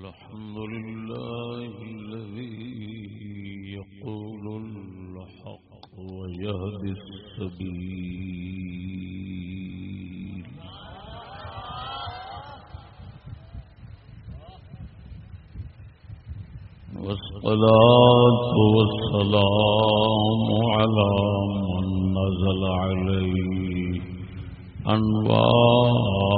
الحمد لله الذي يقول الحق ويهدي السبيل. والصلاة والسلام على من نزل عليه أنوار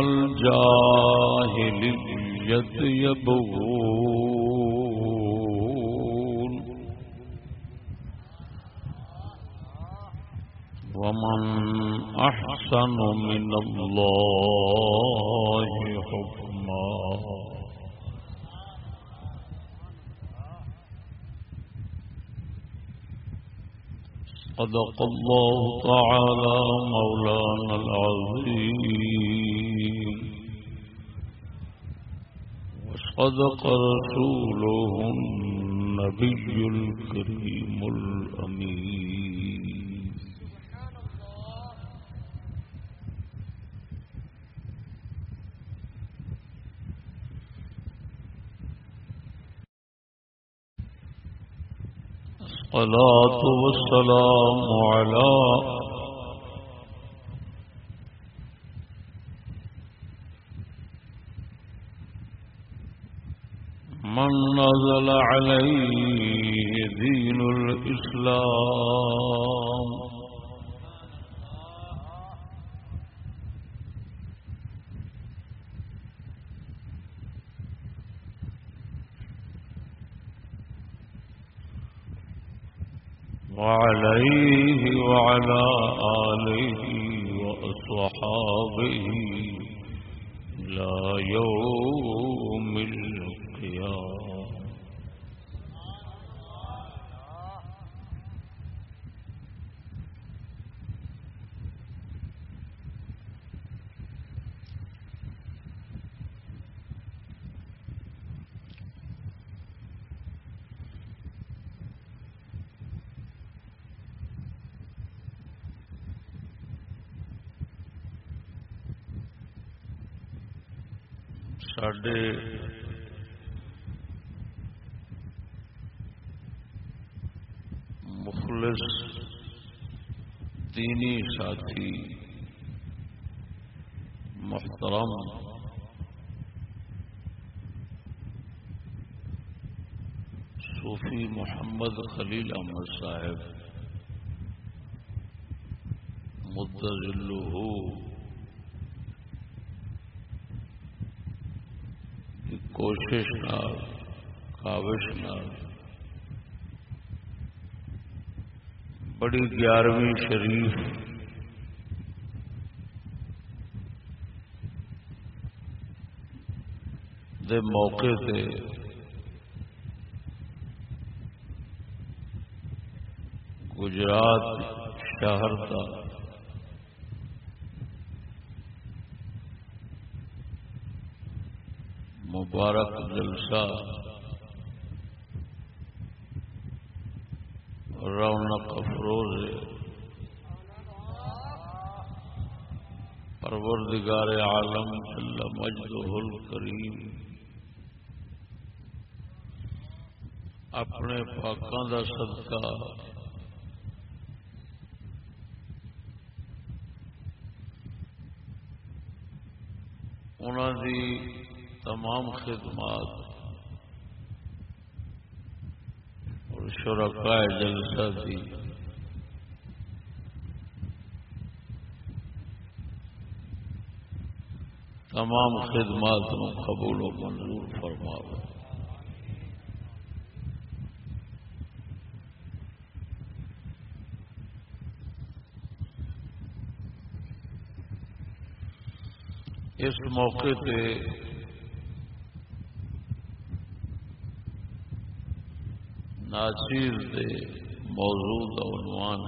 الجاهلية يبغون ومن أحسن من الله حكما صدق الله تعالى مولانا العظيم وصدق رسوله النبي الكريم الأمين. الصلاة والسلام على من نزل عليه دين الإسلام وعليه وعلى آله وأصحابه إلى يوم القيامة ਸਾਡੇ مخلص دینی ساتھی محترم صوفی محمد خلیل احمد صاحب مدلو کی کوشش نال، کاوش نال بڑی گیارہویں شریف دے موقع تے گجرات شہر کا۔ مبارک جلسہ۔ رونق افروز پروردگار عالم اللہ مجد الکریم۔ اپنے پاکوں کا صدقہ۔ انہوں دی تمام خدمات اور شرکاء جلسہ دی۔ تمام خدمات قبول و منظور فرماؤ۔ اس موقع پہ ناچیر دے موجود عنوان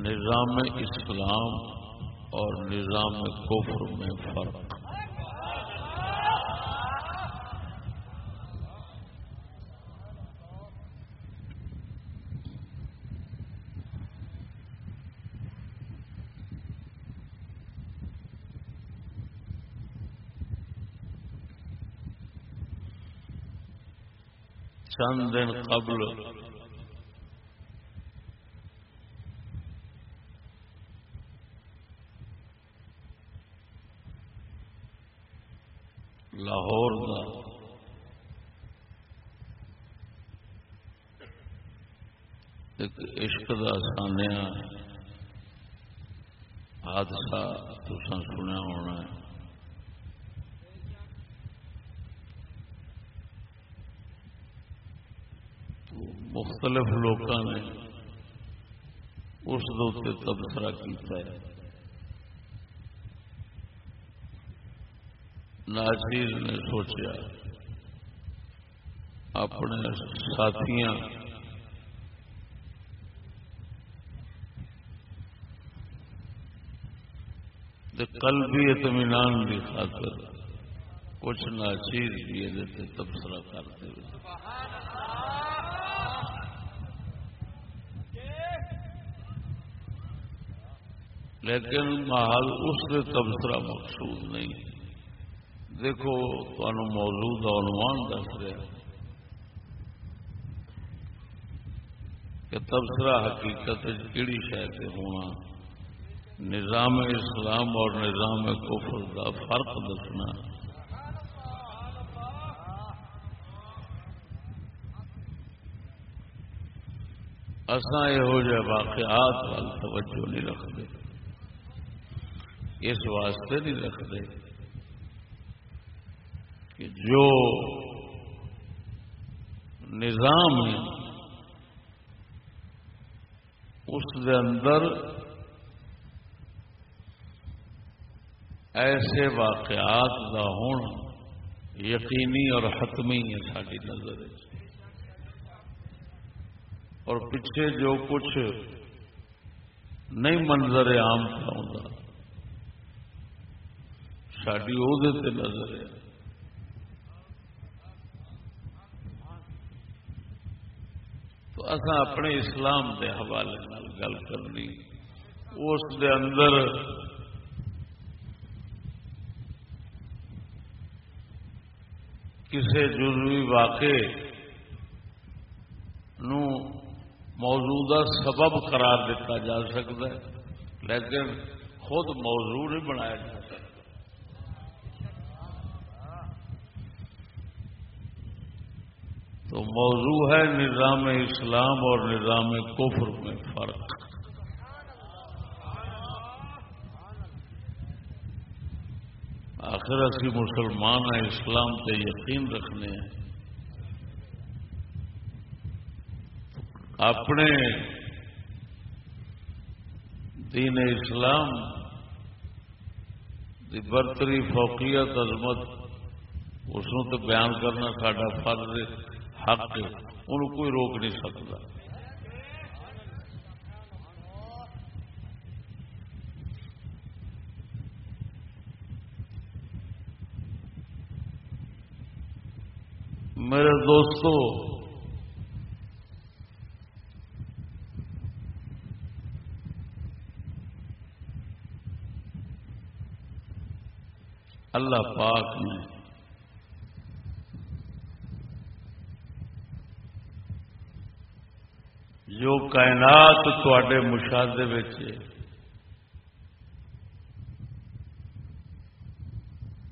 نظام اسلام اور نظام کفر میں فرق۔ چند دن قبل لاہور کا ایک عشق کا سانیا حادثہ تسا سنیا ہونا ہے مختلف لوگوں نے اس تبصرہ کیتا ہے ناچیر نے سوچا اپنے ساتھیاں کل بھی اطمینان کی خاطر کچھ ناچیر بھی یہ تبصرہ کرتے ہوئے لیکن محل اس کے تبصرہ مقصود نہیں۔ دیکھو تمہیں موجود عنوان دس رہا کہ تبصرہ حقیقت کہڑی شاید ہونا؟ نظام اسلام اور نظام کفر کا فرق دسنا۔ اصا یہ واقعات وال توجہ نہیں رکھتے، اس واسطے نہیں رکھتے۔ کہ جو نظام ہے، اس دے اندر ایسے واقعات کا ہونا یقینی اور حتمی ہے ساری نظر اور پیچھے جو کچھ نہیں منظر عام کا ہوتا ساری وہ نظر ہے۔ تو اصا اپنے اسلام کے حوالے گل کرنی۔ اس دے اندر کسی جزوی واقع نو موجودہ سبب قرار دیتا جا سکتا ہے، لیکن خود موضوع نہیں بنایا جا سکتا تو موضوع ہے نظام اسلام اور نظام کفر میں فرق۔ آخر اسی مسلمان ہیں، اسلام پہ یقین رکھنے ہیں۔ اپنے دین اسلام، دی برتری فوقیت عظمت، اس بیان کرنا ساڈا فرض حق ان کوئی روک نہیں سکتا۔ میرے دوستو اللہ پاک نے جو کائنات تے مشاہدے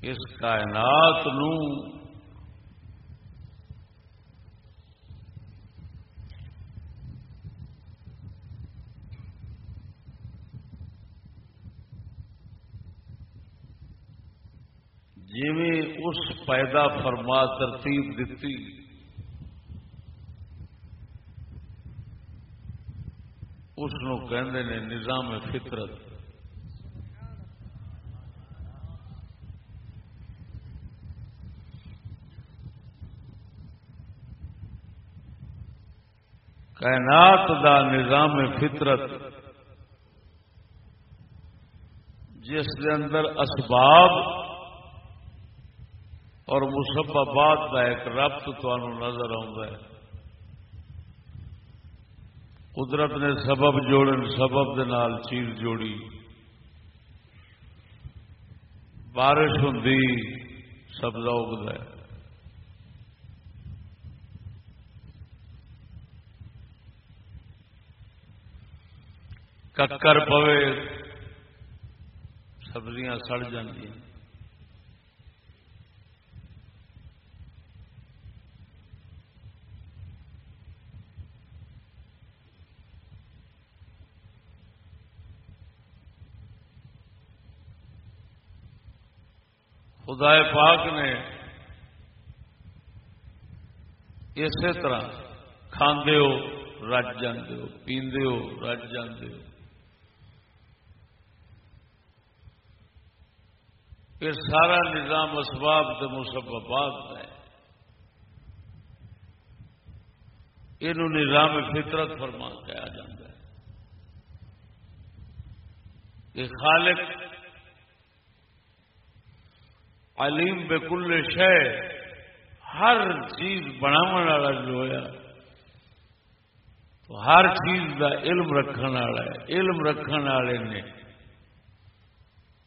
اس کائنات نو اس پیدا فرما ترتیب دیتی اس نے نظام فطرت۔ کائنات دا نظام فطرت، جس کے اندر اسباب اور مسببات کا ایک ربط تمہوں نظر ہے۔ قدرت نے سبب جوڑن، سبب دے نال چیز جوڑی۔ بارش ہوں سبزہ اگتا ہے۔ ککر پوے، سبزیاں سڑ جاندی۔ خدا پاک نے اسی طرح کھاندے ہو، رج جاندے ہو، پیندے ہو، رج جاندے ہو۔ یہ سارا نظام اسباب کے مسببات ہے یہ نظام فطرت فرما کہا جاتا ہے۔ یہ خالق علیم بکل شہ ہر چیز بناو والا جو ہے تو ہر چیز کا علم رکھنے والا ہے، علم رکھنے والے نے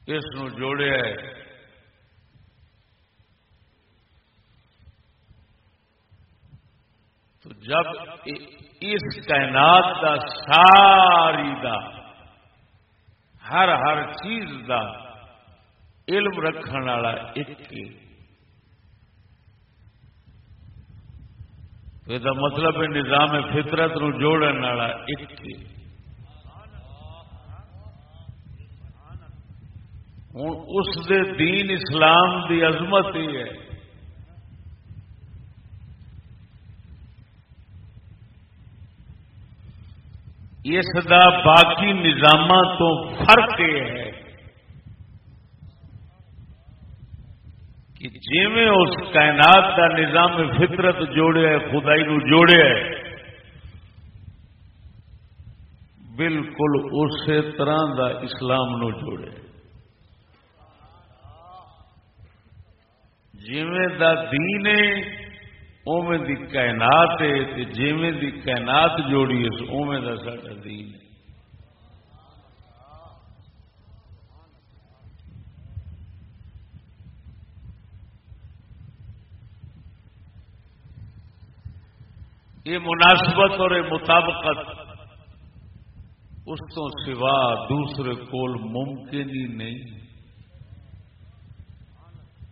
اس نو جوڑیا ہے۔ تو جب اس کائنات کا ساری دا، ہر ہر چیز کا علم رکھنے والا ایک یہ مطلب ہے نظام فطرت نو جوڑن والا ایک ہوں اس دے دین اسلام دی عظمت ہی ہے۔ اس دا باقی نظام تو فرق یہ ہے۔ کہ جیویں اس کائنات کا نظام فطرت جوڑیا ہے، خدائی نو جوڑیا ہے، بالکل اسی طرح دا اسلام نو جوڑے جیویں دا دین ہے اوے دی کائنات ہے جیویں دی کائنات جوڑی ہے اوے دا ساڈا دین ہے۔ یہ مناسبت اور یہ مطابقت اس تو سوا دوسرے کول ممکن ہی نہیں۔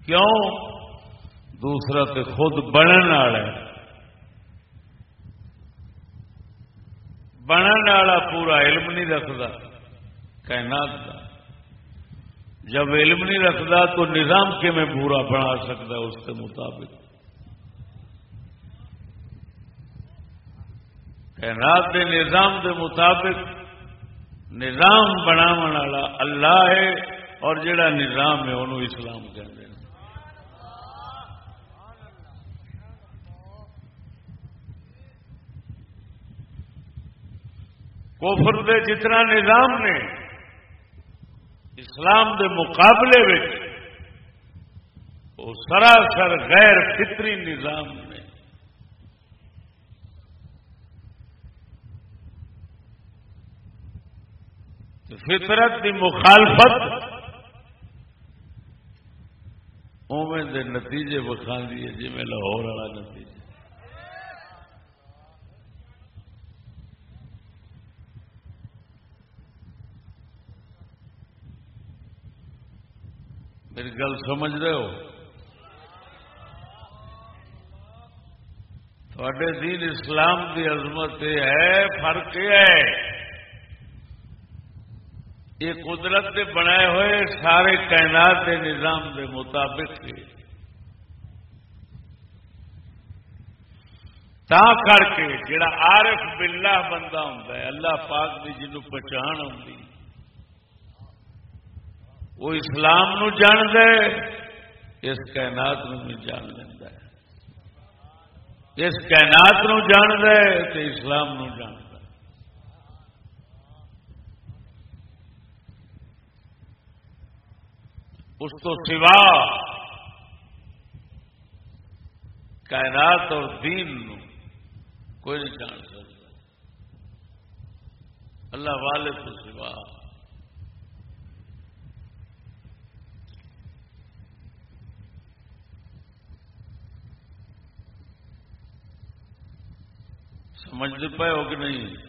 کیوں؟ دوسرا تو خود بننے والا بننے والا پورا علم نہیں رکھتا۔ کائنات کا جب علم نہیں رکھتا تو نظام کے میں پورا بنا سکتا اس کے مطابق؟ کائنات دے نظام دے مطابق نظام والا اللہ ہے اور جڑا نظام ہے انہوں اسلام کہتے ہیں۔ کوفر دے جتنا نظام نے، اسلام دے مقابلے وہ سراسر غیر فطری نظام نے۔ فطرت کی مخالفت اوے دے نتیجے بکھا دیے جی میں لاہور والا نتیجہ۔ میری گل سمجھ رہے ہو؟ تھوڑے دین اسلام کی عظمت ہے، فرق یہ ہے یہ قدرت کے بنائے ہوئے سارے کائنات کے نظام کے مطابق تا کر کے جڑا عارف باللہ بندہ ہوں اللہ پاک کی جنوب پہچان آتی وہ اسلام نو جان دے اس کائنات نو بھی جان لینا اس کائنات نو جان دے تو اسلام نو جان دے اس تو سوا کائنات اور دین نو کوئی نہیں جان سکتا۔ اللہ والے تو سوا۔ سمجھ پائے ہو کہ نہیں؟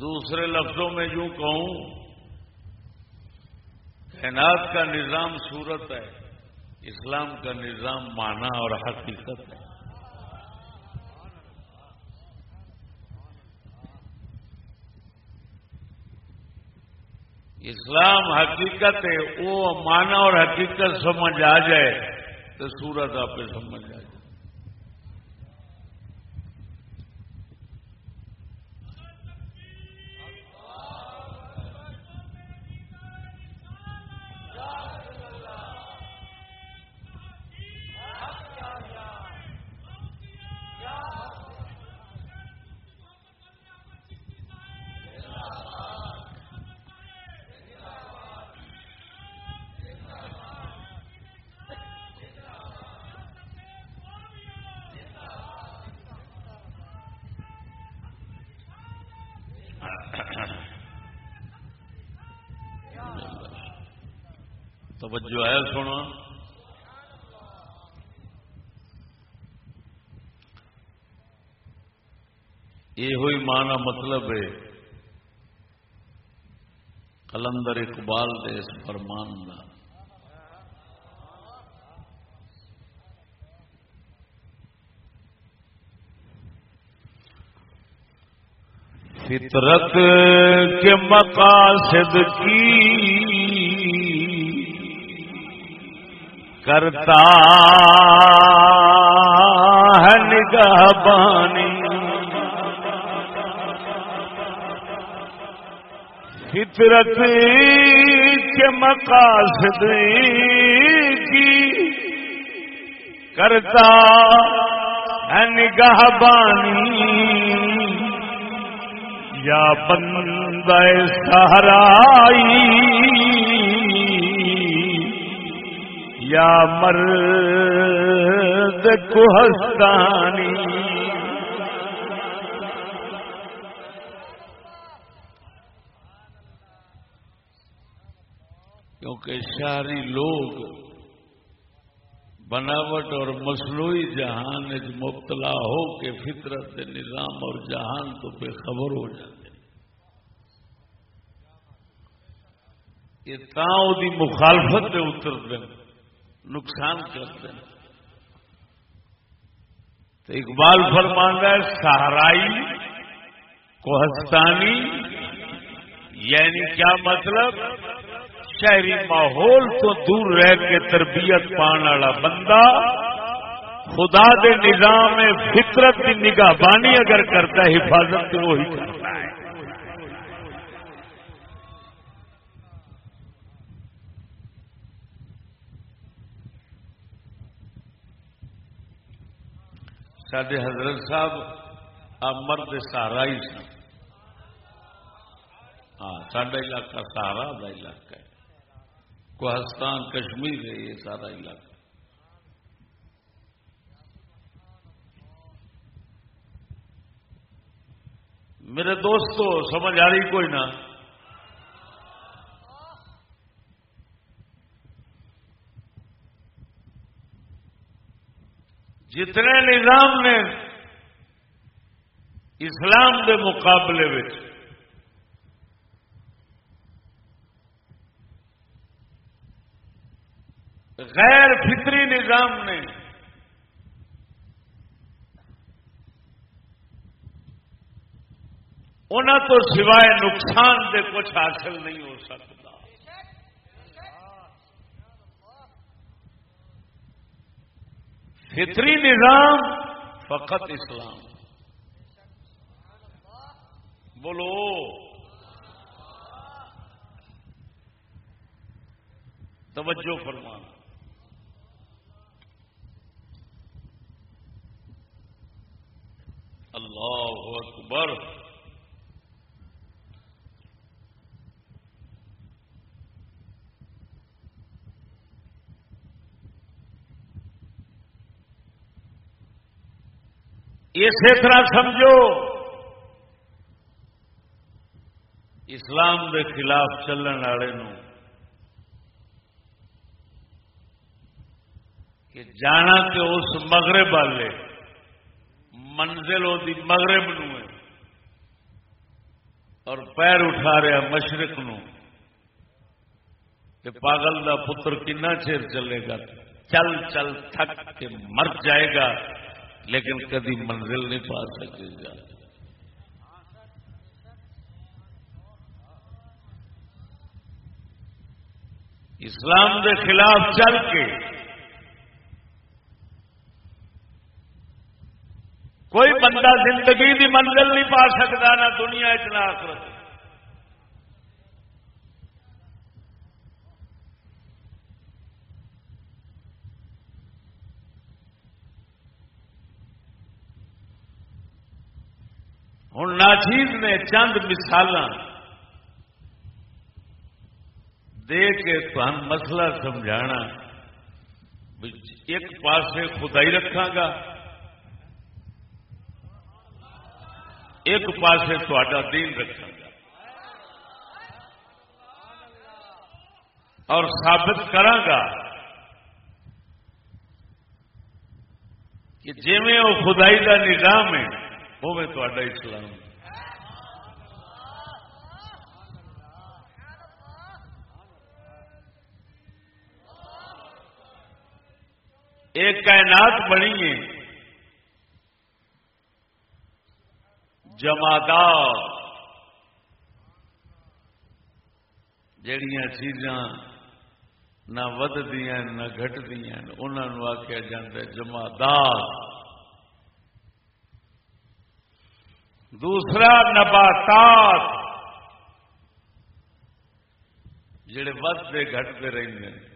دوسرے لفظوں میں یوں کہوں، کائنات کا نظام صورت ہے، اسلام کا نظام مانا اور حقیقت ہے۔ اسلام حقیقت ہے، وہ مانا اور حقیقت سمجھ آ جائے تو سورت آپ سمجھ آ جائے۔ توجہ ہے سونا یہ ہوئی مانا مطلب ہے کلندر اقبال دے اس فرمان کا فطرت کے مقاصد کی کرتا ہے نگاہ بانی۔ فطرت کے مقاصد کی کرتا ہے نگاہ بانی۔ یا بندہ سہرائی یا مرد کوہستانی کیونکہ شہری لوگ بناوٹ اور مصنوعی جہان مبتلا ہو کے فطرت، نظام اور جہان تو بے خبر ہو جاتے یہ تاؤں کی مخالفت میں اترتے ہیں نقصان کرتے ہیں۔ تو اقبال فرمان ہے سہرائی کوہستانی یعنی کیا مطلب؟ شہری ماحول تو دور رہ کے تربیت پان والا بندہ خدا دے نظام فطرت کی نگاہ بانی اگر کرتا ہے، حفاظت تو وہی کرتا سڈے حضرت صاحب امر کے سہارا ہی سن۔ ہاں سڈا علاقہ سہارا کا علاقہ ہے۔ کوہستان، کشمیر ہے، یہ سارا علاقہ۔ میرے دوستو، سمجھ آ رہی کوئی نہ؟ جتنے نظام نے اسلام کے مقابلے غیر فطری نظام نے انہوں تو سوائے نقصان دے کچھ حاصل نہیں ہو سکتا۔ فطری نظام فقط اسلام۔ بولو۔ توجہ فرمانا اللہ اکبر۔ اسی طرح سمجھو، اسلام کے خلاف چلن والے کہ جانا تو اس مغرب والے، منزل وہ مغرب نو ہے، اور پیر اٹھا رہا مشرق نو، کہ پاگل دا پتر کنا چیر چلے گا، چل چل تھک کے مر جائے گا۔ لیکن کدی منزل نہیں پا سکے گا۔ اسلام دے خلاف چل کے کوئی بندہ زندگی دی منزل نہیں پا سکتا، نہ دنیا اتنا آخرت۔ ہوں ناچیز نے چند مثال دے کے تم مسئلہ سمجھانا ایک پاسے خدائی رکھا گا، ایک پاسے تا دین رکھا گا۔ اور ثابت کرا کہ جی وہ خدائی کا نظام ہے وہ میں تا اسلام ایک کائنات بنی ہے جمادات جڑیاں چیزاں نہ ودیا نہ گٹدیا انہوں آخیا جا جمادات دوسرا نباتات جڑے ودتے گٹتے رہتے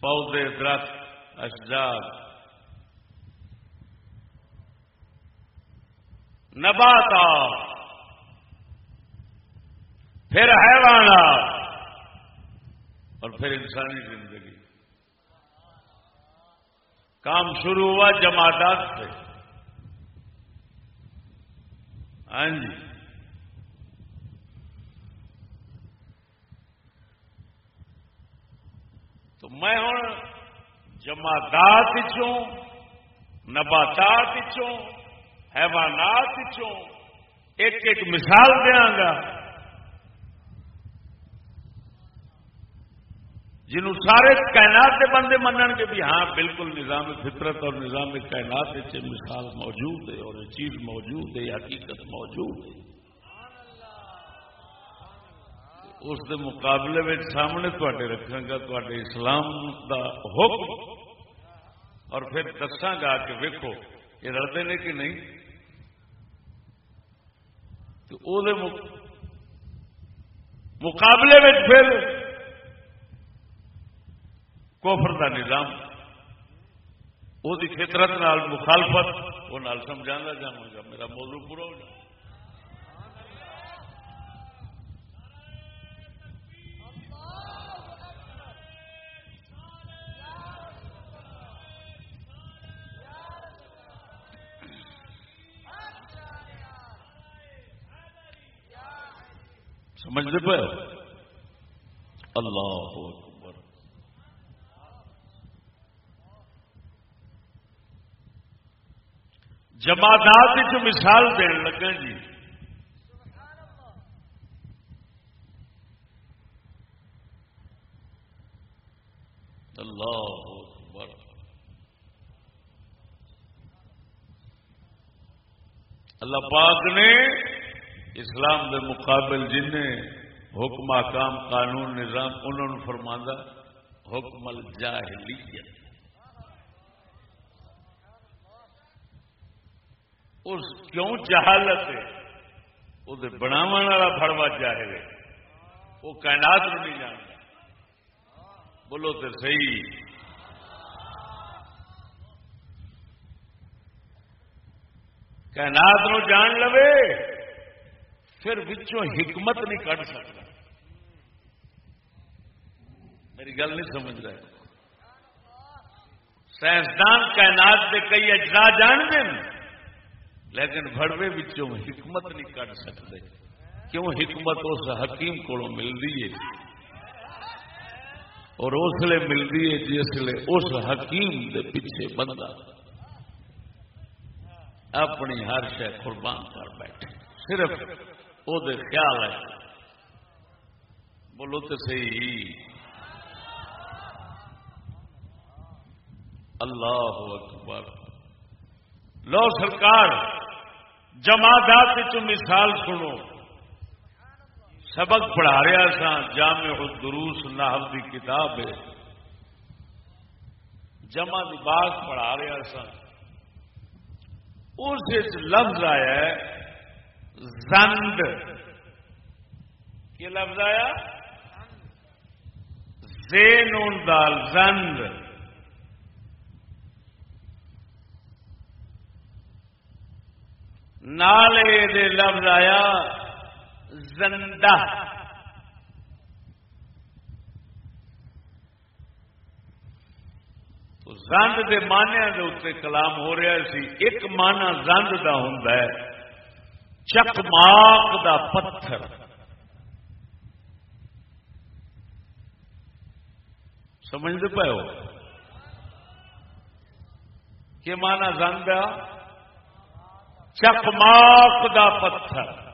پودے، درخت، اشجار۔ نباتا پھر حیوانات۔ اور پھر انسانی زندگی۔ کام شروع ہوا جماعت سے۔ ہاں جی۔ تو میں ہوں جمادات چوں، نباتات چوں، حیوانات ایک ایک مثال دیا گا۔ جنہوں سارے کائنات کے بندے منن کے بھی ہاں بالکل نظام فطرت اور نظام کائنات مثال موجود ہے اور یہ چیز موجود ہے حقیقت موجود ہے۔ اس دے مقابلے میں سامنے تے رکھا گا تے اسلام دا حکم۔ اور پھر دساگا کہ ویکو یہ رلتے نے کہ نہیں؟ تو او دے مقابلے میں پھر کوفر دا نظام وہ فطرت نال مخالفت وہ نال سمجھا جاؤں گا میرا موضوع پورا ہو جائے سمجھتے پہ اللہ ہو اکبر جماعت جو مثال دین لگے جی۔ اللہ اکبر۔ اللہ پاک نے اسلام کے مقابل جن حکم کام قانون، نظام، انہوں نے فرما حکم الجاہلیت۔ اس کیوں جہالت ہے؟ وہ بناو والا فڑوا جاہل ہے۔ وہ کائنات نہیں جانتا۔ بولو تو صحیح۔ کائنات نو جان لو پھر وچوں حکمت نہیں کٹ سکتا۔ میری گل نہیں سمجھ رہے سائنسدان کائنات کے کئی اجزاء جان دیں لیکن بڑوے وچوں حکمت نہیں کٹ سکتے۔ کیوں حکمت اس حکیم کو ملتی ہے؟ اور اس لیے ملتی ہے جس لیے اس حکیم کے پیچھے بندہ اپنی ہر شہ قربان کر بیٹھے۔ صرف وہ خیال ہے۔ بولو تو صحیح۔ اللہ اکبر۔ لو سرکار۔ جماعت چ مثال سنو۔ سبق پڑھا رہا سا جامع الدروس نحو کی کتاب ہے۔ جمع باغ پڑھا رہا سا اس لفظ آیا زند۔ کیا لفظ آیا؟ زین دال، زند۔ نالے دے لفظ آیا، زندہ۔ زند کے مانیا کے اتنے کلام ہو رہا سی ایک مانا زند کا ہوں چکماک دا پتھر۔ سمجھتے پے ہو؟ کہ مانا زند چکماک دا پتھر۔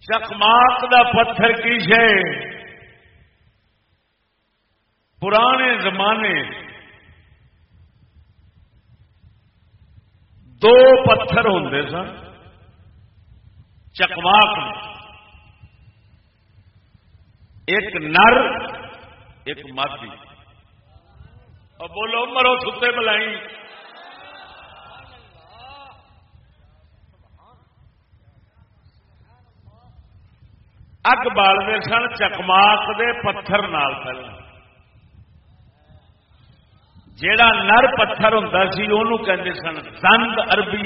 چکماک دا پتھر کی ہے پرانے زمانے دو پتھر ہوں سن چکماک ایک نر، ایک مادی۔ اور بولو، مرو ستے بلائی اگ بالتے سن، چکماک دے پتھر نال پہلے جیڑا نر پتھر ہوں سی کہ سن، زند اربی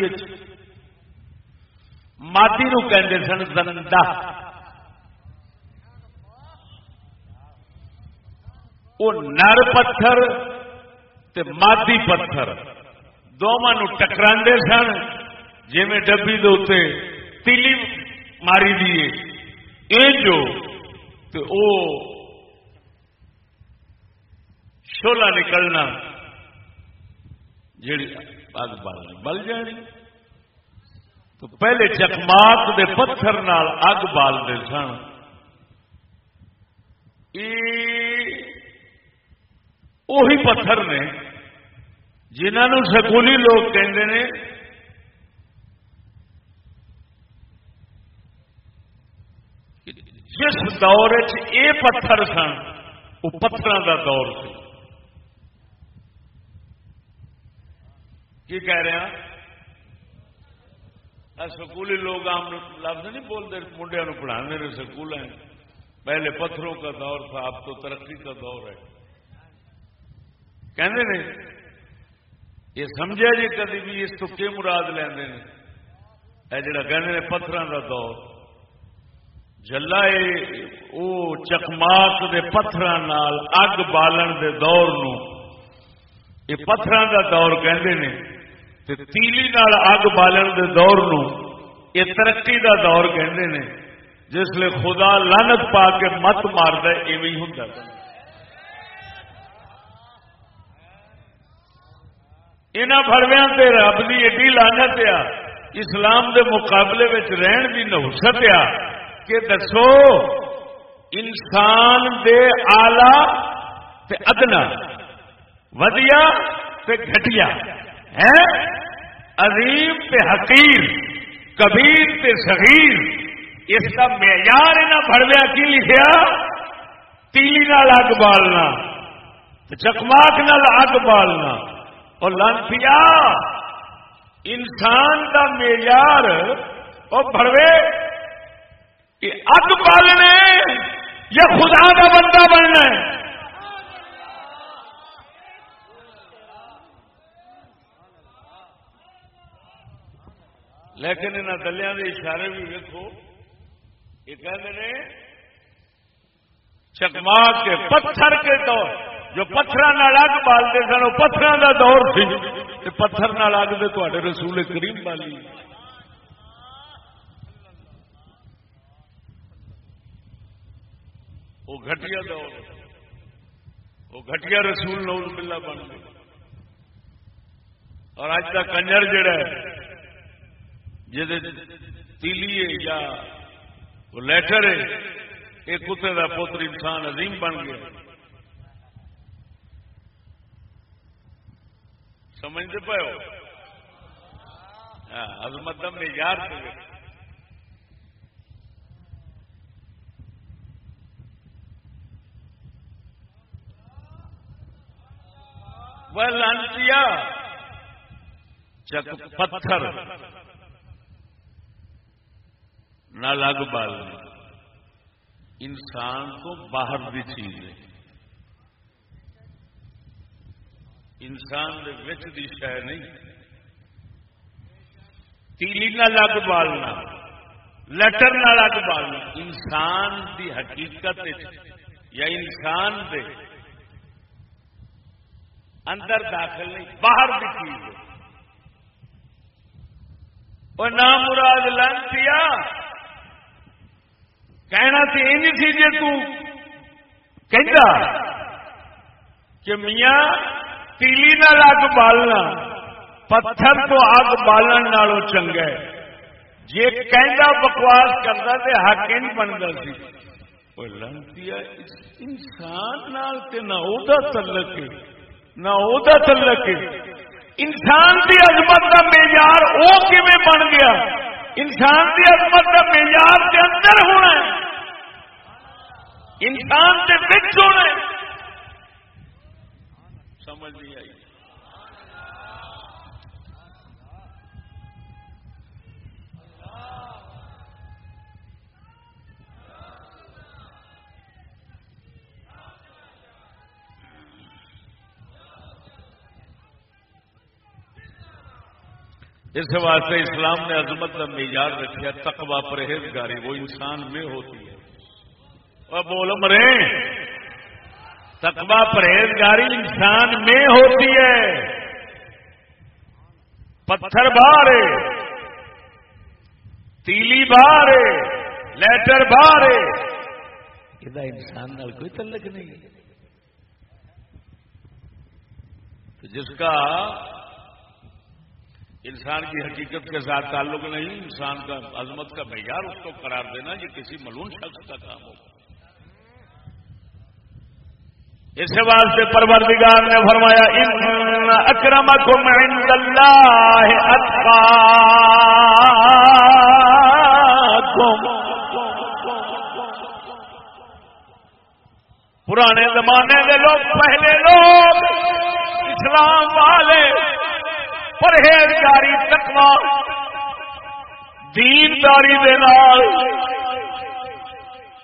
مادی نو سن، زندہ۔ وہ نر پتھر تے مادی پتھر۔ دونوں ٹکرا سن جی ڈبی دے تیلی ماری دیے جو او شولا نکلنا، جیڑی اگ بال بل جانی۔ تو پہلے چکماک دے پتھر نال اگ بالتے سن۔ اہی پتھر نے جنہوں سکولی لوگ کہتے ہیں جس دور یہ پتھر سن وہ پتھر کا دور سی کی کہہ رہے ہیں سکولی لوگ آم لفظ نہیں بولتے منڈیا پڑھانے رہے سکول ہیں پہلے پتھروں کا دور تھا اب تو ترقی کا دور ہے کہنے نے، یہ سمجھا جی کدی بھی اس تو کی مراد لینے یہ جڑا کہ پتھروں کا دور۔ جلا او چکماک دے پتھر اگ بالن دے دور نو۔ یہ پتھر دا دور کہندے نے تیلی نال اگ بالن دے دور نو۔ یہ ترقی دا دور کہندے نے، جس لیے خدا لانت پا کے مت مارد ایویں ہوں یہاں فرویا سے رب کی ایڈی لانت آ، اسلام دے مقابلے میں رہن کی نوسط آ، کہ دسو انسان دے آلہ تے ادنا، ودیا تے گھٹیا ہے عظیم تے حقیر، کبیر تے صغیر، اس کا معیار یہاں بڑویا کی لکھیا؟ تیلی نال اگ بالنا، چکماک نال اگ بالنا۔ اور لانفیا انسان کا معیار اور بڑوے اگ بالنے یا خدا کا بندہ بننا ہے۔ لیکن ان دلیا کے اشارے بھی ویکو یہ کہتے ہیں چکما کے پتھر کے دور۔ جو پتھر اگ بالتے سن، وہ پتھر کا دور سی پتھر اگ دے تے رسول کریم بالی۔ وہ گٹیا دور۔ وہ گٹیا رسول نوز ملا بن گیا اور اج کا کنجر جڑا ہے تیلی ہے یا وہ لیٹر ہے یہ کتے کا پوتر انسان عظیم بن گیا۔ سمجھتے پے ہو؟ ہاں، ہزمت میں یار وہ لانچیا چک پتھر۔ نہ لگ بال۔ انسان کو باہر بھی چیز ہے۔ انسان وچ دی شہ نہیں۔ تیلی نہ لگ بالنا، لٹر نہ لگ بالنا۔ انسان دی حقیقت یا انسان دے اندر داخل نہیں، باہر بھی چیز ہے۔ اور نام مراد لن پیا کہنا تو یہ نہیں سی جی کہ میاں تیلی نال اگ بالنا، پتھر تو اگ بالن نالوں چنگا ہے۔ جی کہ بکواس کرتا تو حق نہیں بنتا سی۔ لنتی انسان نال تے نہ وہ تلک نہ وہ تلک انسان کی عظمت کا معیار وہ کیون بن گیا؟ انسان کی عظمت کا معیار کے اندر ہونا ہے۔ انسان کے بچ ہونا ہے۔ سمجھ نہیں آئی۔ اس واسطے اسلام نے عظمت کا معیار رکھا تقوا پرہیزگاری، وہ انسان میں ہوتی ہے۔ اور بول مرے۔ تقوا پرہیزگاری انسان میں ہوتی ہے۔ پتھر باہر تیلی باہر لیٹر باہر یہ انسان نال کوئی تعلق نہیں جس کا انسان کی حقیقت کے ساتھ تعلق نہیں، انسان کا عظمت کا معیار اس کو قرار دینا یہ کسی ملون شخص کا کام ہوگا۔ اس واسطے پروردگار نے فرمایا ان اکرمکم عند اللہ پرانے زمانے کے لوگ، پہلے لوگ، اسلام والے، پرہیزگاری تکوا دینداری دے نال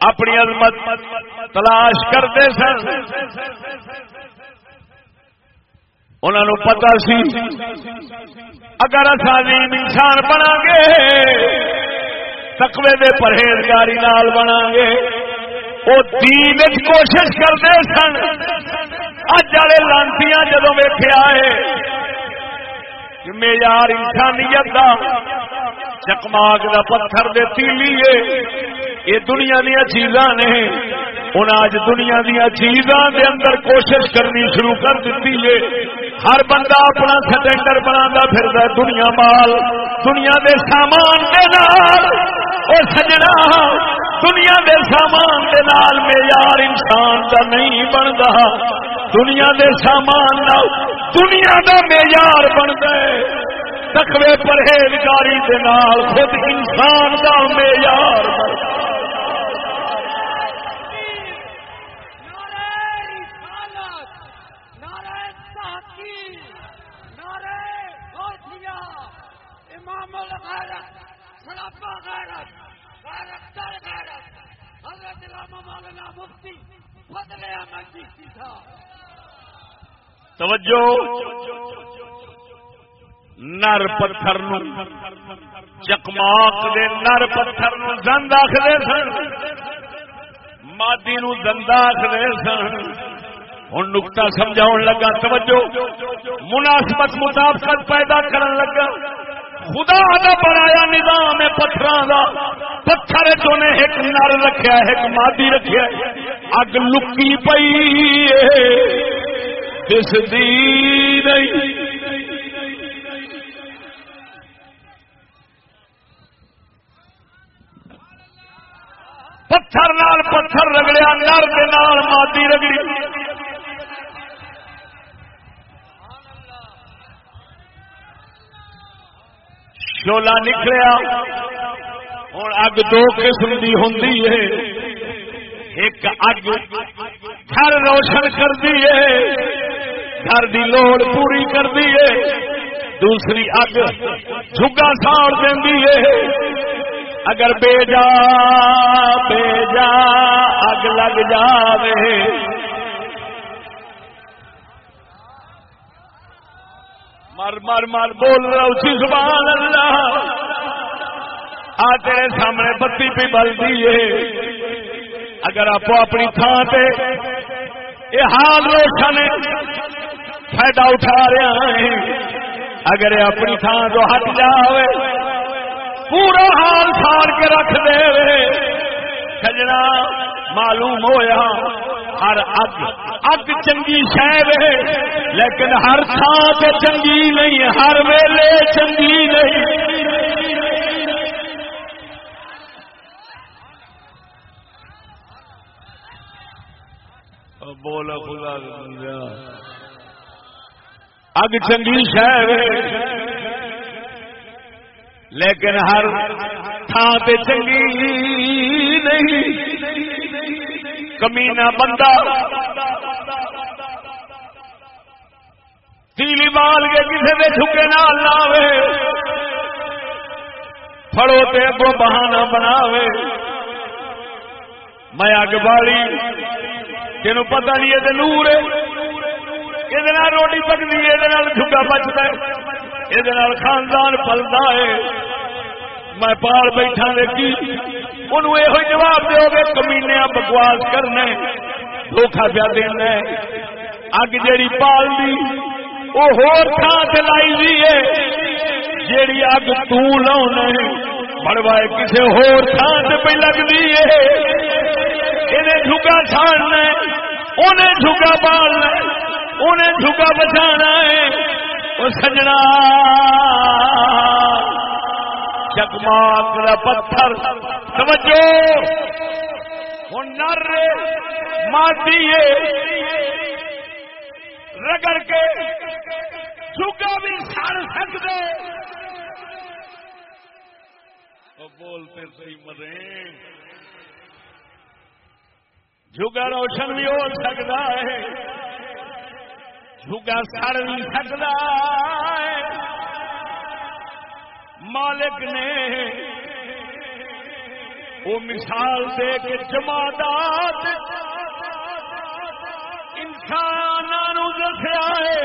اپنی عظمت تلاش کرتے سن۔ انہوں پتا سی، اگر اصل انسان بنا گے تقوی دے پرہیزگاری نال بنا گے وہ دین کوشش کرتے سن۔ اج والے لانتی جدو ویخیا ہے معیار انسانیت دا چکماگ دا پتھر دے تیلی یہ دنیا دیا چیزاں نے ہوں اج دنیا دیا چیزاں دے اندر کوشش کرنی شروع کر دیتی ہے۔ ہر بندہ اپنا سٹینڈر بنا پھر دنیا مال، دنیا دے سامان دے نال۔ او سجنا، دنیا دے سامان دے نال معیار انسان دا نہیں بنتا دنیا دے سامان نال دنیا دا معیار بنتا ہے۔ تقوی پرہیزگاری دے نال خود انسان دا معیار بنتا توجہ، نر پتھر چکماک دے نر پتھر زند آخر سن۔ مادی نو زند آخر سن۔ ہوں نکتا سمجھا لگا، توجہ، مناسبت مطابقت پیدا کرن لگا۔ خدا دا بنایا نظام ہے پتھر دا۔ پتھر چونے ایک نر رکھا ایک مادی رکھا اگ لکی پئی پتھر نال پتھر رگڑیا، نر کے نال مادی رگڑی۔ شولا نکلیا۔ ہوں اگ دو قسم کی ہوں ایک اگ گھر روشن کرتی ہے۔ گھر دی لوڑ پوری کرتی ہے۔ دوسری اگ جگا ساڑ دینی ہے۔ اگر بے جا بے جا، اگ لگ جائے مر مر مر بول رہا اسی جی، زبان اللہ۔ آ، تیرے سامنے بتی پی بلتی ہے۔ اگر آپ اپنی تھان سے یہ حال روشن فائدہ اٹھا رہا ہے اگر یہ اپنی تھان تو ہٹ جائے پورا حال سار کے رکھ دے۔ سجنا معلوم ہویا ہر اگ اگ چنگی شہر ہے، لیکن ہر تھان چنگی نہیں، ہر ویلے چنگی نہیں۔ بول خدا اگ چنگی شہر لیکن ہر تھان چنگی نہیں۔ کمینا بندہ۔ تیلی بال کے کسی نے جھکے نہ لاوے۔ فڑو تے اگو بہانا بناوے۔ میں اگ بالی۔ تین پتا نہیں یہ نور یہ روٹی پکتی ہے یہ جھگا بچتا ہے۔ یہ خاندان پلتا ہے۔ میں پال بیٹھا دیکھی انہوں یہ جواب دو گے کمینے بکواس کرنا دھوکھا پیا دینا اگ جیڑی پال دی وہ ہور تھان سے لائی دی ہے۔ جیڑی اگ تو لاؤنا بڑوائے کسی ہور تھان سے پہ لگتی ہے۔ انہیں جھگا چھاڑنا انہیں جھگا پالنا انہیں جھگا بچانا ہے وہ سجنا۔ چکماک پتھر سمجھو ہوں نر ماتی رگڑ کے جھگا بھی سڑ سکتے بولتے صحیح مرے جگا روشن بھی ہو سکتا ہے۔ جگا سڑ بھی سکتا ہے۔ مالک نے وہ مثال دے کے جماعت انسان دسیا ہے۔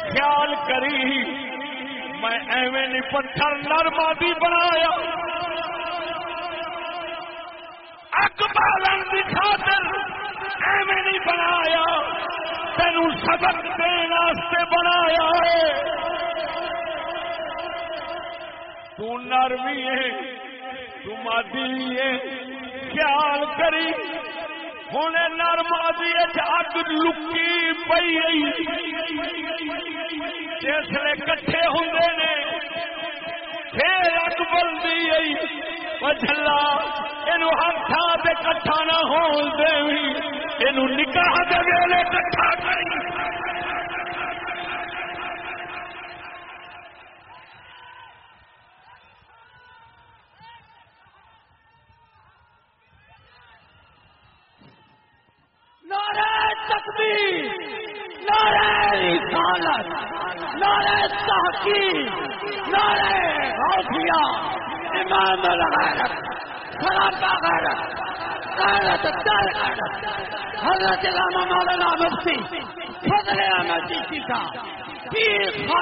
خیال کری، میں ایویں پتھر نرما بھی بنایا۔ اک بالن کی خاطر ایویں نہیں بنایا۔ تین سبق دن بنایا ہے۔ تو نر بھی ہے تو مادی ہے، خیال کری۔ ہوں نر مادی اگ لکی پی جسے کٹھے ہوں نے، پھر اگ بلدی آئی چلا یہ ہر تھان سے کٹھا نہ ہو نکاح دے ویلے کٹھا کری۔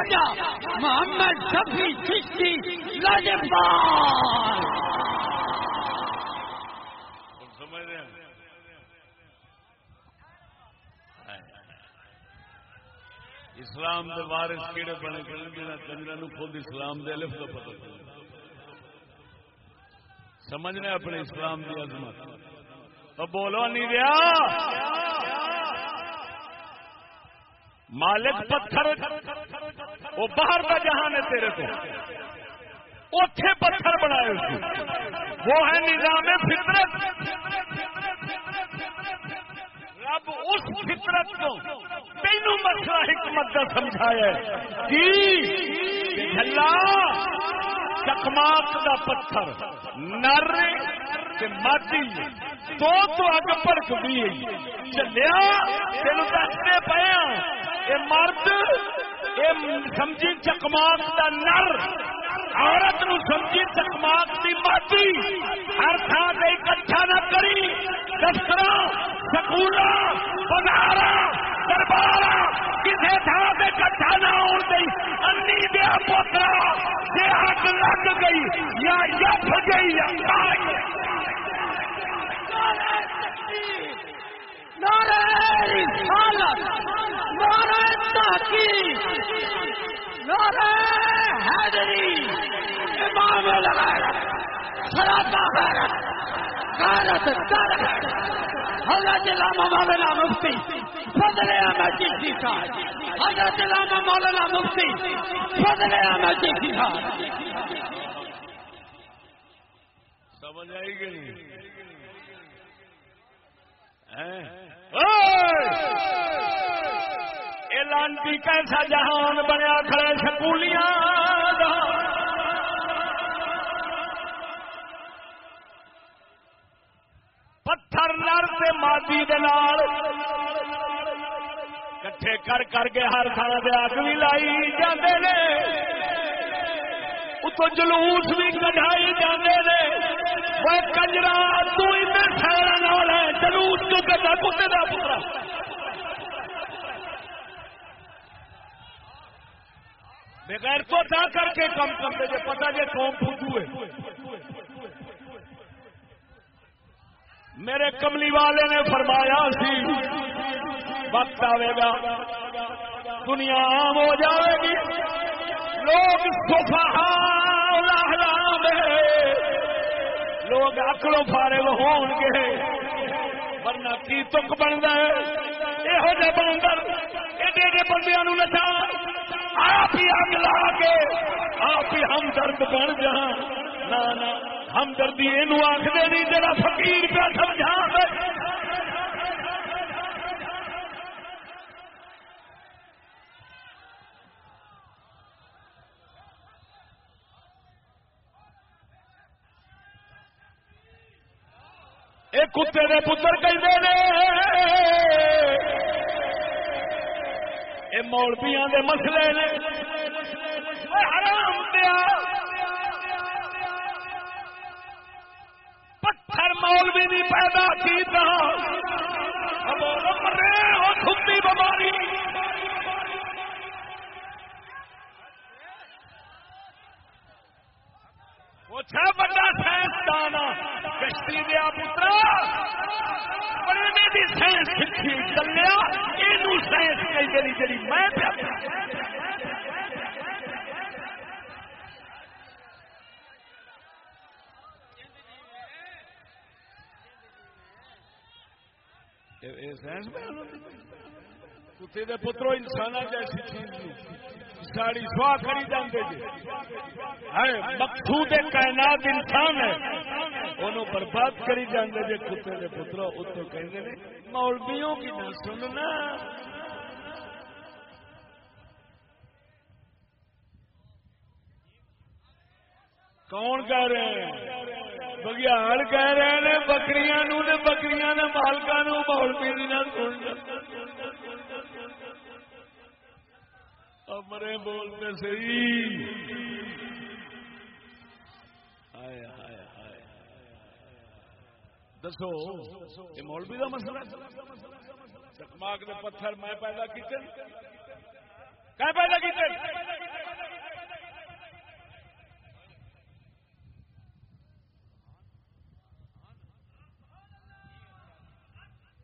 خواجہ محمد شفی چشتی لاجبار اسلام دے وارث کیڑے بنے؟ جہاں کنجر خود اسلام دے الف کا پتہ سمجھنا اپنے اسلام کی عظمت۔ تو بولو نہیں دیا مالک پتھر وہ باہر کا جہان ہے تیرے کو۔ اتے پتھر بنائے وہ ہے نظام فطرت۔ رب اس فطرت کو تینو مسئلہ حکمت کا سمجھایا جلا جی، چکماک دا پتھر، نر مادی۔ تو تو اگ پرک بھی چلیا تین دستے پیا یہ مرد یہ سمجھی چکماک دا نر، عورت نو سمجھی چکماک دی مادی ہر تھان سے اکٹھا نہ کری دفتر سکول بازار دربار کسی تھان سے کٹھا نہ ہو گئی انی دیا پوترا جی اگ لگ گئی، یا یف گئی، یا نعرہ رسالت نعرہ تحقیق، نعرہ حیدری امام الغیرت سراپا غیرت غیرت در حضرت علامہ مولانا مفتی فضل احمد جی صاحب، حضرت علامہ مولانا مفتی فضل احمد جی صاحب۔ سمجھ آئی گئی لانتی کیسا جہان بنیا کھڑے سکولیاں پتھر نر سے مادی دال کٹھے کر کر کے ہر تھان سے اگ بھی لائی جاندے نے۔ اتو جلوس بھی کٹائی جاندے نے۔ وہ کنجرا تو ہے جلوس تو کٹا کتے کا پترا بغیر تو نہ کر کے کم کرتے جی پتا جی قوم پوجو ہے میرے کملی والے نے فرمایا سی وقت آئے گا دنیا عام ہو جائے گی لوگ لوگ اکڑوں فارغ ہون گے ورنہ کی تک بنتا ہے؟ یہو جہ بندر ایڈے ایڈے بندیا نچا آپ ہی اگ لا کے، آپ ہی ہم درد بن جہاں ہمدردی یہ آخر نہیں جا فکیر پہ سمجھا ایک کتے نے پتر کہتے یہ مولبیاں دے مسئلے نے۔ حرام دیا پتھر مول بھی نہیں پیدا کی تھی بماری پترا۔ سائنس پترو انسان جیسی چیز ساڑی سوا کری جاندے جی۔ مقصود کائنات انسان ہے۔ انہوں برباد کری جاندے جی کتے دے پترو اتو کہندے نے، مولویوں کی نہ سننا۔ کون کہہ رہے ہیں؟ بگیال کہہ رہے ہیں، بکریاں نو نے، بکریاں نے مالکا نو مولوی نہ سن امرے بولتے سی دسو، یہ مولوی کا مسئلہ چکماک کے پتھر میں پیدا کیتے کیا پیدا کیتے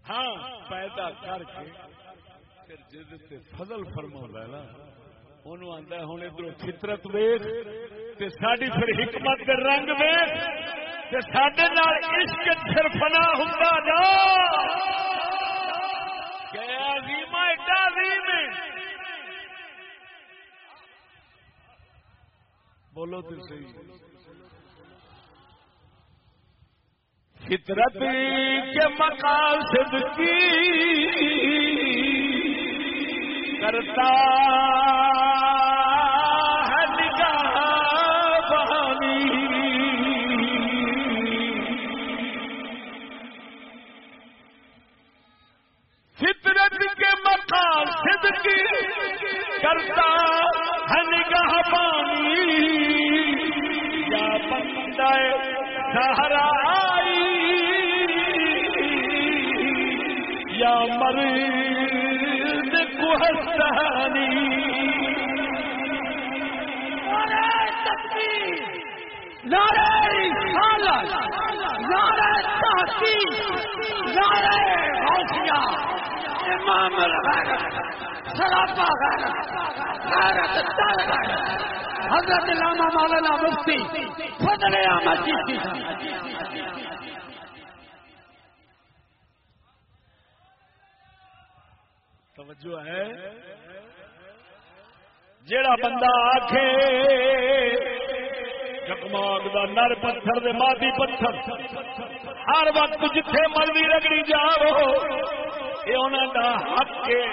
ہاں پیدا کر کے۔ پھر جی فضل فرما ہے نا انہوں آتا ہوں ادھر فطرت ویخ ساری پھر حکمت رنگ ویخ سڈے عشق ہوں جا۔ عظیم ایڈا عظیم بولو تو صحیح۔ فطرت کے مقاصد کی کرتا ہے نگاہ فطرت کے مقاصد کی کرتا ہے نگاہ یا بندہ یا مرد امام سراپا حضرت علامہ مولانا مفتی فضل احمد چیشتی توجہ ہے، جیڑا بندہ آخے جگماگ دا نر پتھر دے مادی پتھر، ہر وقت جتھے مرضی رگڑی جاؤ یہ انہوں دا حق ہے۔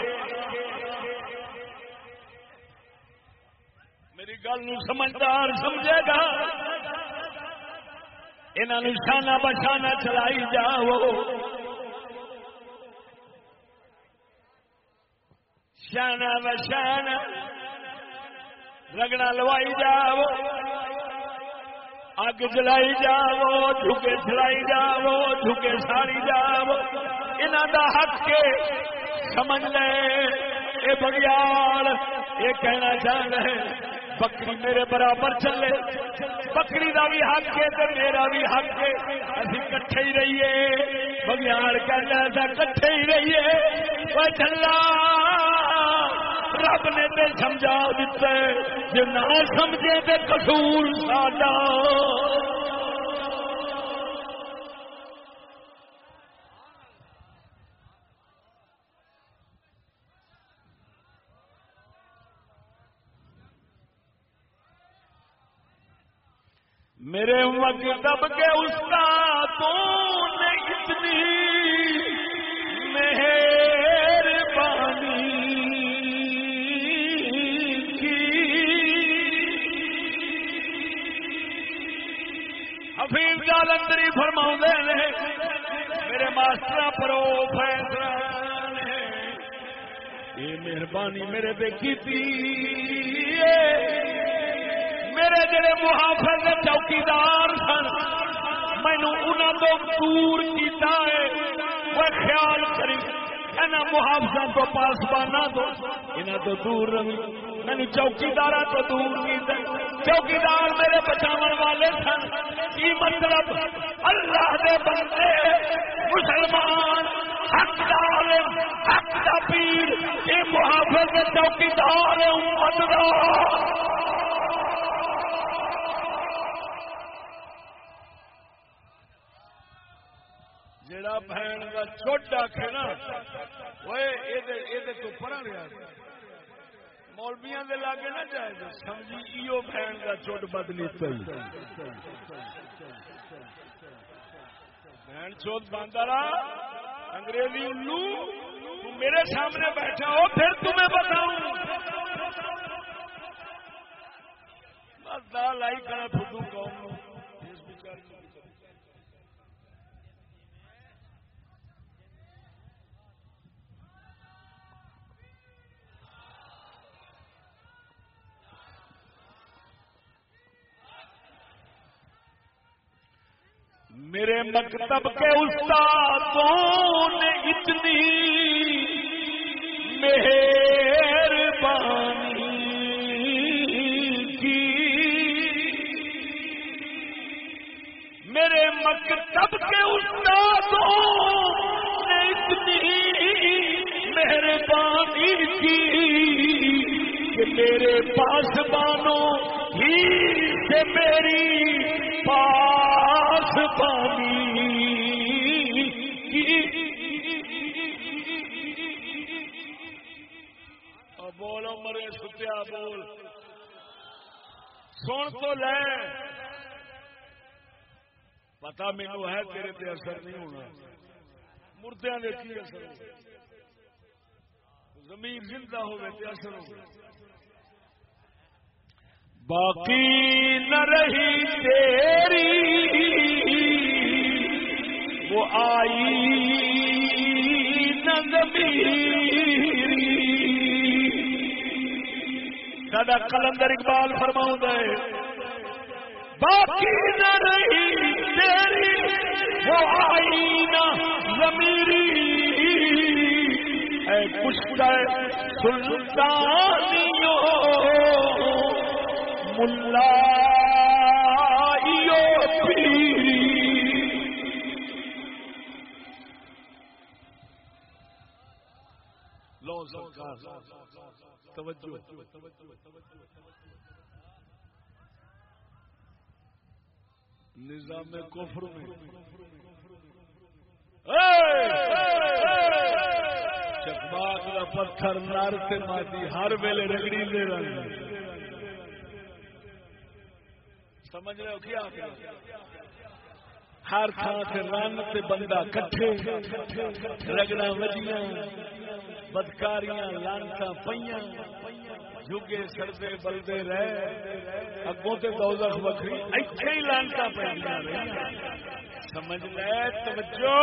میری گل سمجھدار سمجھے گا۔ انہوں شانہ بشانہ چلائی جاؤ بشان رگڑا لوائی جاؤ اگ جلائی جاؤ جھکے چلائی جاؤ جھکے ساری جاؤ ان دا حق کے سمجھ لے اے بگیار یہ کہنا چاہ رہے بکری میرے برابر چلے۔ بکری دا بھی حق ہے تو میرا بھی حق ہے۔ ابھی کٹھے ہی رہیے۔ بگیار کرنا تھا کٹھے ہی رہیے۔ وہ چلا رب نے تے سمجھا دیتا ہے۔ جو نہ سمجھے تے قصور ساڈا۔ میرے مکتب کے استادوں نے اتنی مہربانی کی۔ حفیظ جالندری فرما نے، میرے ماسٹر پرو فیصلہ نے، یہ مہربانی میرے پہ کی تھی۔ میرے جڑے محافظ چوکیدار سن مینو انہوں تو دور کیتا ہے۔ وہ خیال کری اینا محافظ تو پاس بانا دو۔ انہوں تو دور رہی۔ مینو چوکیدار تو دور کیتا چوکیدار میرے بچاو والے سن۔ کی مطلب اللہ دے بندے، مسلمان حق عالم حق دا پیر۔ یہ محافظ چوکیدار امت دا۔ بہن کا چوٹ آخے نا تو پڑا لیا مولبیاں دے لاگے نہ جائے سمجھی ایو بہن کا چوٹ بدلی بہن چوت باندارا انگریزی الو میرے سامنے بیٹھا ہو پھر تمہیں بتاؤں۔ بس دال آئی کرا فدو قوم میرے مکتب کے استادوں نے اتنی مہربانی کی۔ میرے مکتب کے استادوں نے اتنی مہربانی کی۔ کہ میرے پاس بانوں ہی سے میری پاس پانی بولو مرے ستیا بول۔ سن تو لے۔ پتا مینو ہے تیرے تے اثر نہیں ہونا۔ مردیا کی اثر؟ زمین زندہ ہوئے تے اثر ہوگا باقی نہ رہی تیری وہ آئی نہ سدا کلندر اقبال فرماؤں گئے باقی نہ رہی تیری وہ آئی نہ زمیری اے کچھ سلطانیوں ملا لو سرکار توجہ۔ نظام کفر میں چکباگ کا پتھر، نار سے ماتی ہر ویلے رگڑی دے رہے سمجھ رہے ہو کیا ہر تھان سے رن سے بندہ کٹھے رگڑا وجیاں، بدکاریاں لانتا پہ جگے سردے، بلدے رہے اگوں سے دوزخ وکری، ایتھے ہی لانتا پہ سمجھ لے توجہ!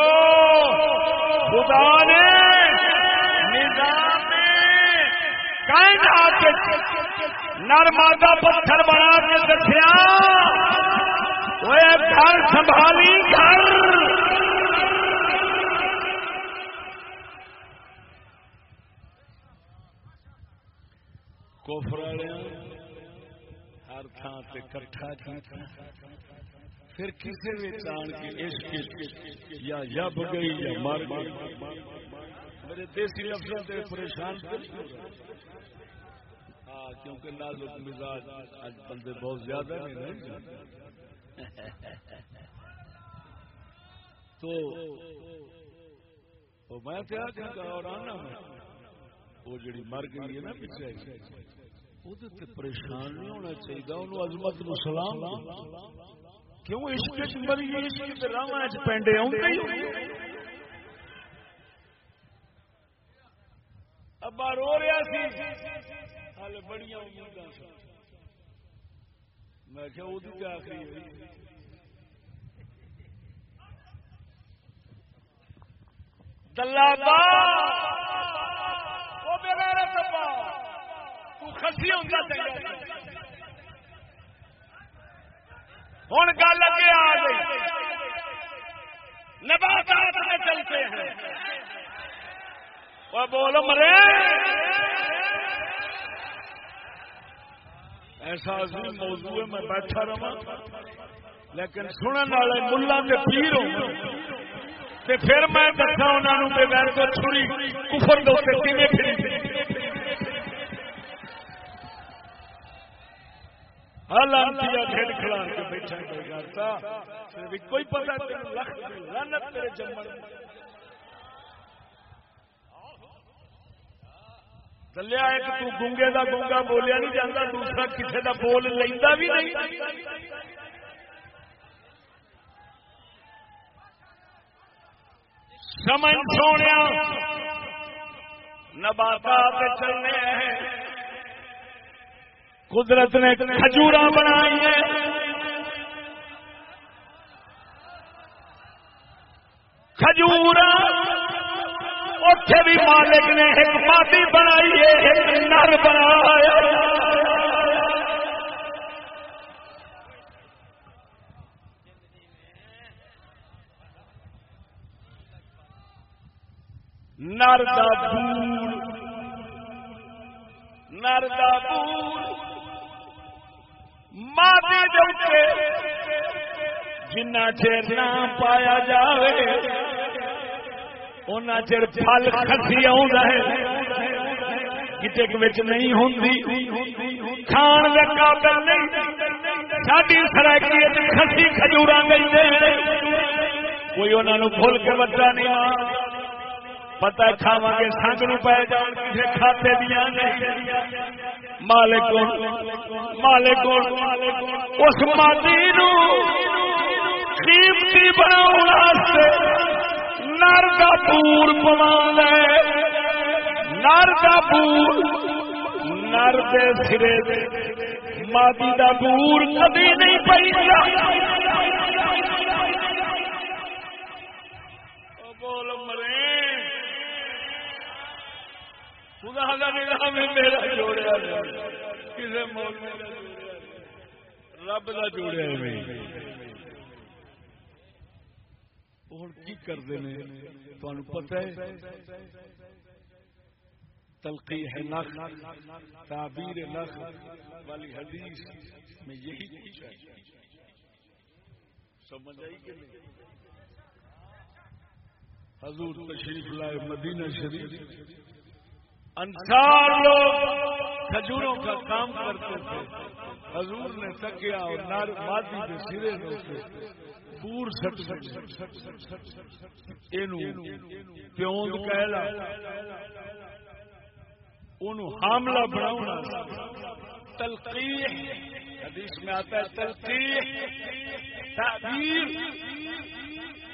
خدا نے! نظام نرمادہ پتھر بنا کے دسیا گھر سنبھالی گھر۔ کوفر ہر تھان سے کٹھا پھر کسی بھی چان کی عشق یا جب گئی یا مر گئی۔ میرے دیسی افسر سے پریشان ہاں، کیونکہ نازک مزاج آج بندے بہت زیادہ نہیں تو میں کیا اور آنا وہ جڑی مر گئی ہے نا پیچھے، وہ پریشان نہیں ہونا چاہیے، انہوں عظمت نو سلام۔ کیوں عشق مری عشق راہ پینڈے آؤں ابا رو رہا سی۔ ہال بڑی امید میں کیا وہ کیا آخری دلہ خسی ہوں ہوں گل اگے آ گئی۔ نباتات میں چلتے ہیں۔ وہ بول مرے۔ ایسا عظیم موضوع میں بیٹھا رہا۔ لیکن سنن والے ملا کے پیر ہو پھر میں دسا انہوں نے بغیر تو چھری، کفر دو کھے پھر کھیل کھلا کے بیٹھا کوئی پتا لکھ لعنت تیرے جمن چلیا ایک تو گونگے دا گونگا بولیا نہیں جاتا دوسرا کسی دا بول لینا بھی نہیں سمجھ سونے نباتات چلنے ہیں قدرت نے کھجور بنائی ہیں کھجور اتے بھی مالک نے ایک مادی بنائی ہے ایک نر بنایا۔ نر دور نر دور۔ مادی دے جنا چر نہ پایا جائے ان چر پل کسی کسی نہیں ہوں کھان کا قابل نہیں۔ ساری سرائکی کسی کھجور گئی کوئی انہوں بھول کے بچہ نہیں پتا کھاوا گے سنگ نو پی جان کسی کھاتے دیا مالک مالک اس ماضی نو قیمتی بنا نر کا پور پوا نر کا پور، نر دے سرے۔ مادی کا پور کبھی نہیں پی بول مرے۔ خدا کا نظام میرا جوڑیا کسی مول رب کا جوڑیا ہوں کی کرتے ہیں تمہیں پتہ ہے تلقی ہے نخ تعبیر نخ والی حدیث میں یہی کچھ ہے سمجھ آئی کہ نہیں حضور تشریف لائے مدینہ شریف انسار لوگ کھجوروں کا کام کرتے تھے حضور نے تکیا اور نار مادی کے سرے سے پور سٹ پیوند حاملہ بناؤنا تلقیح حدیث میں آتا ہے تلقیح تعبیر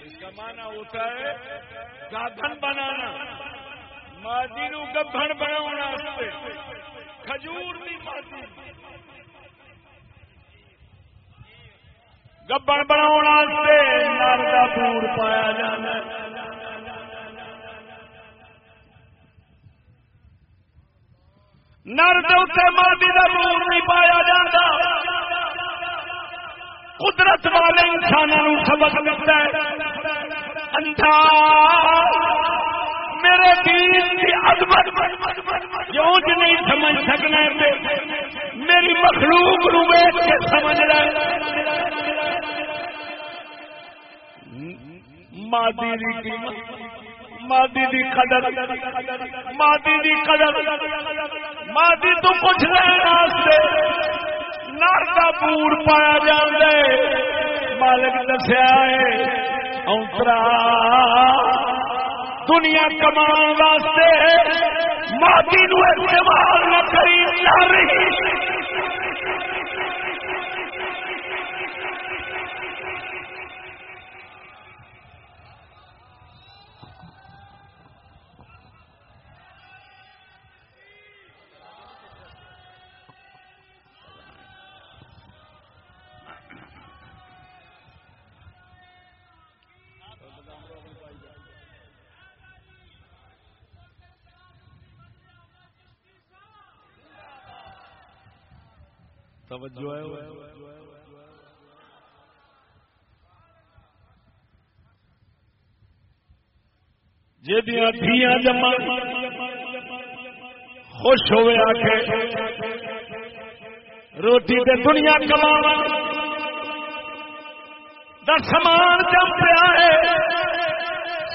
اس کا معنی ہوتا ہے گاگن بنانا ماضی نو گبن بنا کھجور کی ماضی گبن بنا نر کا پور پایا جانا نر دے ماضی کا پور نہیں پایا جاتا قدرت والے انسانوں سبق ملتا ہے انٹھا میرے دین کی عظمت کیوں نہیں سمجھ سکنا میری مخلوق نو کے سمجھ رہا مادی دی قیمت، مادی دی قدر، مادی دی قدر۔ مادی تو کچھ راستے نر کا پور پایا جاندے۔ مالک دسیا ہے، اونترا دنیا کمان واسطے مادی نو استعمال نہ کری جا رہی توجہ ہے جدیاں دھیاں جمع خوش ہوئے آکھے روٹی تے دنیا کما دا سامان جم پیا ہے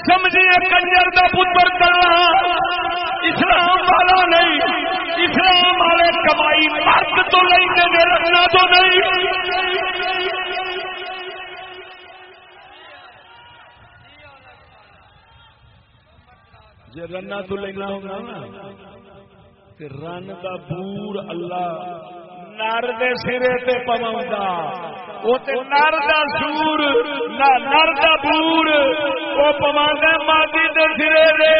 سمجھیے کنجر کا پتر کرنا اسلام والا نہیں، اسلام والے کمائی مرد تو نہیں دے رکھنا تو نہیں۔ رن تو لینا ہوگا نا رن کا پور اللہ نر دے سرے پہ پوا وہ نر دا سور نر دا بور وہ پوا مادی دے سرے دے۔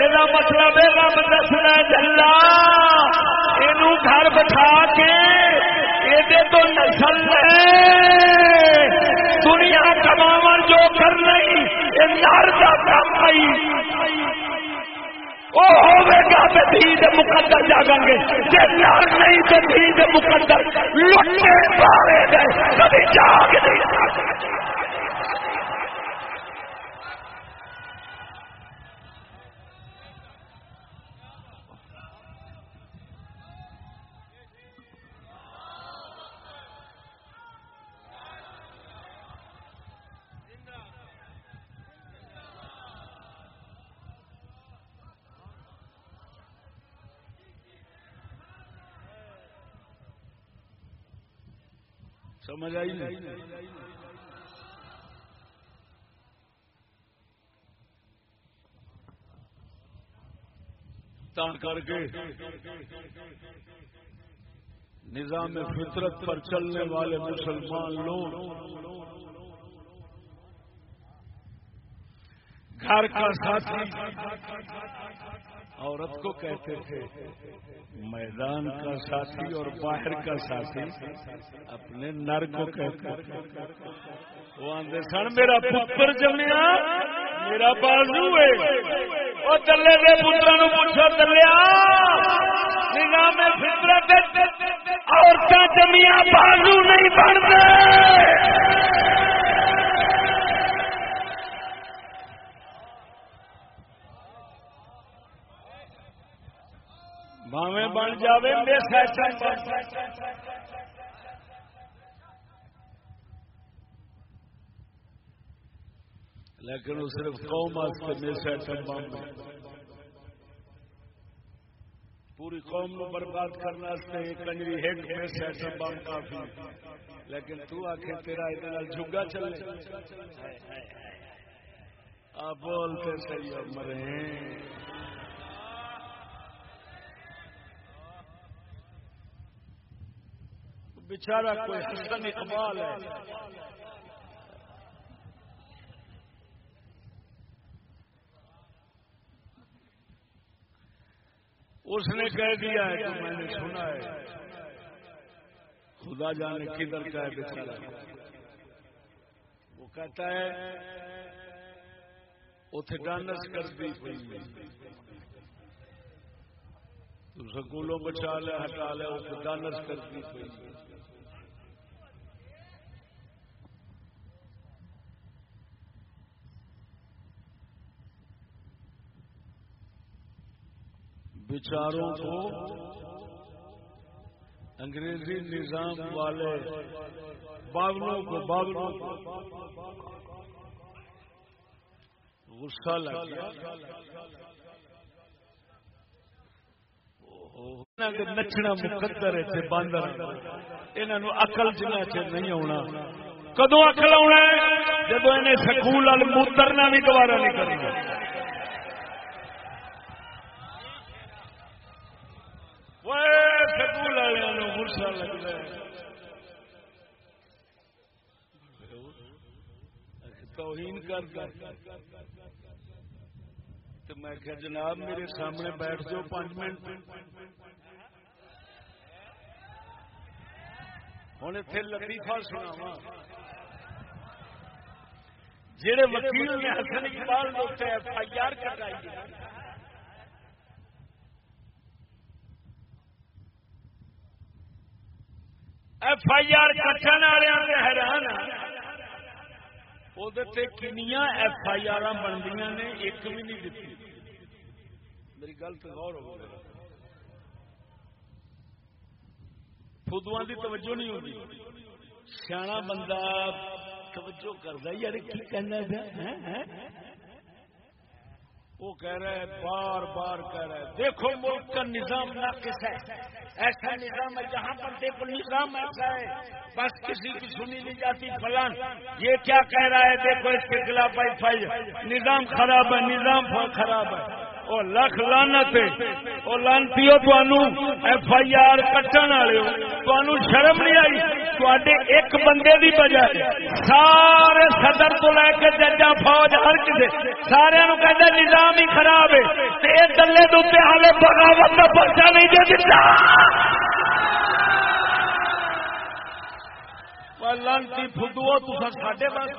یہ مطلب ہے رب دسنا جلا یہ گھر بٹھا کے یہ تو نسل ہے۔ دنیا کما جو کر رہی یہ نر کا کام آئی۔ وہ ہوگا تو دھید مقدر جاگیں گے۔ جب یار نہیں تو دھید مقدر لٹے پارے گئے کبھی جاگ نہیں سمجھ آئی نہیں؟ کر کے نظام فطرت پر چلنے والے مسلمان لوگ گھر کا ساتھی عورت کو کہتے تھے، میدان کا ساتھی اور باہر کا ساتھی اپنے نر کو کہتے تھے. وہ آدھے سن، میرا پتر جمیا میرا بازو ہے. وہ چلے دے پترا نو پوچھو چلیا نظام فطرت عورتیں جمیا بازو نہیں بنتے. باوے بن جائے لیکن وہ صرف قوم بم پوری قوم نو برباد کرنے کنجری ہٹ میں سیٹم بم کافی۔ لیکن تو آخ تیرا یہ جگا چلے۔ آپ بولتے صحیح مرے۔ بچارا کوئی حسن اقبال ہے۔ اس نے کہہ دیا ہے کہ میں نے سنا ہے۔ خدا جانے کدھر کا ہے بچارا وہ کہتا ہے اتے ڈانس کر دی تو سکولوں بچا لے، ہٹا لے اتنے ڈانس کر دی بچاروں کو انگریزی نظام والے باغلوں کو باغلوں کو غصہ لگ گیا نچنا مقدر ہے باندر انہوں اقل جنہ چ نہیں آنا کدو اقل آنا جب انہیں سکول وال موترنا بھی دوبارہ نہیں کرنا سکول والوں گرسا لگتا ہے توہین کر تو میں کہ جناب میرے سامنے بیٹھ جاؤ پانچ منٹ ہوں اتنے لطیفہ سنا جہے وکیل نے Hasan Iqbal F I R کٹائی ایف آئی آر کٹن والے حیران وہ کنیا ایف آئی آر بنتی نے، ایک بھی نہیں دیتی میری گل تو غور ہو فدو کی توجہ نہیں ہوتی سیاح بندہ توجہ کرتا یار، کی کہنا وہ کہہ رہے ہیں بار بار کہہ رہے دیکھو ملک کا نظام ناقص ہے۔ ایسا نظام ہے جہاں پر دیکھو نظام ایسا ہے۔ بس کسی کی سنی نہیں جاتی، فلان۔ یہ کیا کہہ رہا ہے؟ دیکھو اس کے خلاف نظام خراب ہے، نظام خراب ہے۔ وہ لکھ لانت وہ لانتی ایف آئی آر کٹن والے تمہوں شرم نہیں آئی۔ تے ایک بندے دی بجائے سارے صدر تو لے کے ججا فوج ہر کسی سارے کہتے نظام ہی خراب ہے۔ گلے دے ہالے بغاوت کا پرچا نہیں دے دیتا لانتی فدو تو ساڈے پاس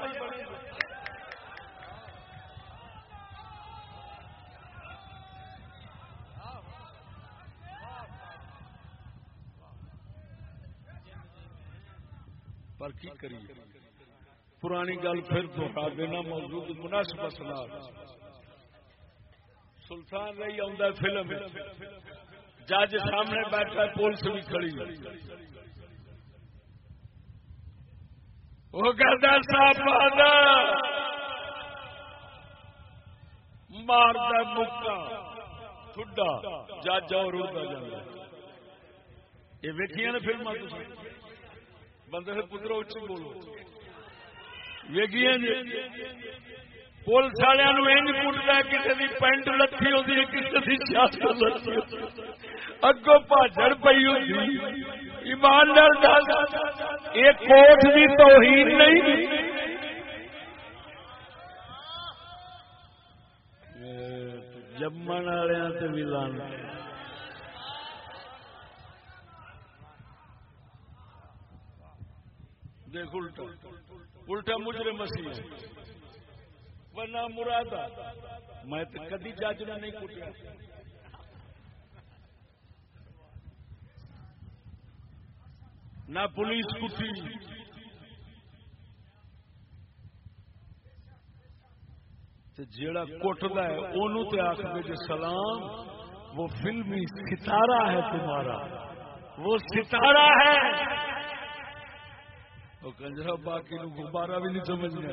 پر کی کریے پرانی گل پھر دوہرا دینا موجود مناسب اسلام سلطان رہی آ فلم جج سامنے بیٹھا پولیس بھی کھڑی وہ کہتا صاحب مارتا مکا ٹھڈا جج اور یہ ویکیا نا فلما بندے سے پترو اچھی بولو۔ ویگیا جی؟ پولیس والوں کٹتا کسی کی پینٹ لکھی ہوتی ہے کسی کی سیاست لکھی اگو پاجڑ پی ہوتی ایماندار دس یہ کوٹ کی توہین نہیں۔ جمن والوں سے بھی لانا دیکھ الٹا الٹا مجرے مسیح ورنہ مراد میں تو کدی جج نے نہیں کٹیا۔ نہ پولیس کٹی۔ جیڑا کٹتا ہے انہوں تے آخر جو سلام، وہ فلمی ستارہ ہے تمہارا۔ وہ ستارہ ہے۔ وہ کنجرا باقی نو گبارا بھی نہیں سمجھنا۔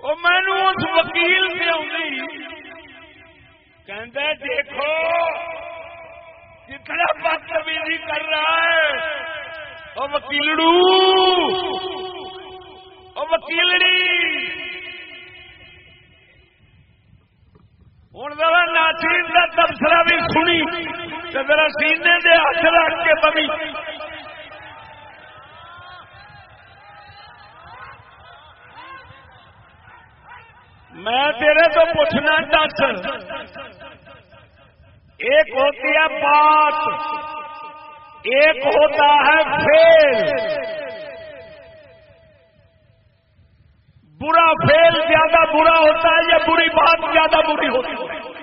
وہ مینو اس وکیل سے آئی کہ دیکھو، کتنا بدتمیزی کر رہا ہے۔ وہ وکیلڑو۔ وہ وکیلڑی۔ ہوں ذرا ناچیر کا تبصرہ بھی سنی۔ ذرا سینے دے ہاتھ رکھ کے بمی۔ میں تیرے تو پوچھنا دس ایک ہوتی ہے بات، ایک ہوتا ہے فیل۔ برا فیل زیادہ برا ہوتا ہے یا بری بات زیادہ بری ہوتی ہے؟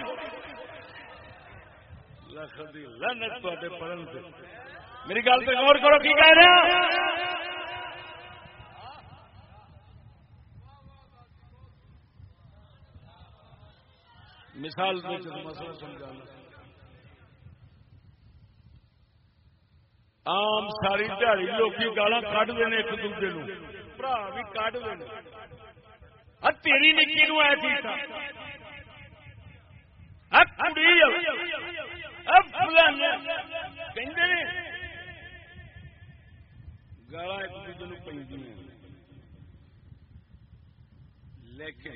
میری گل پہ غور کرو کی کہہ ہیں مثال مسئلہ سمجھانا۔ آم ساری دیہی لوگ گالا کھ دے ایک دوسرے برا بھی کھ دے تیری نکی نو گالا ایک دوسرے پہ لیکن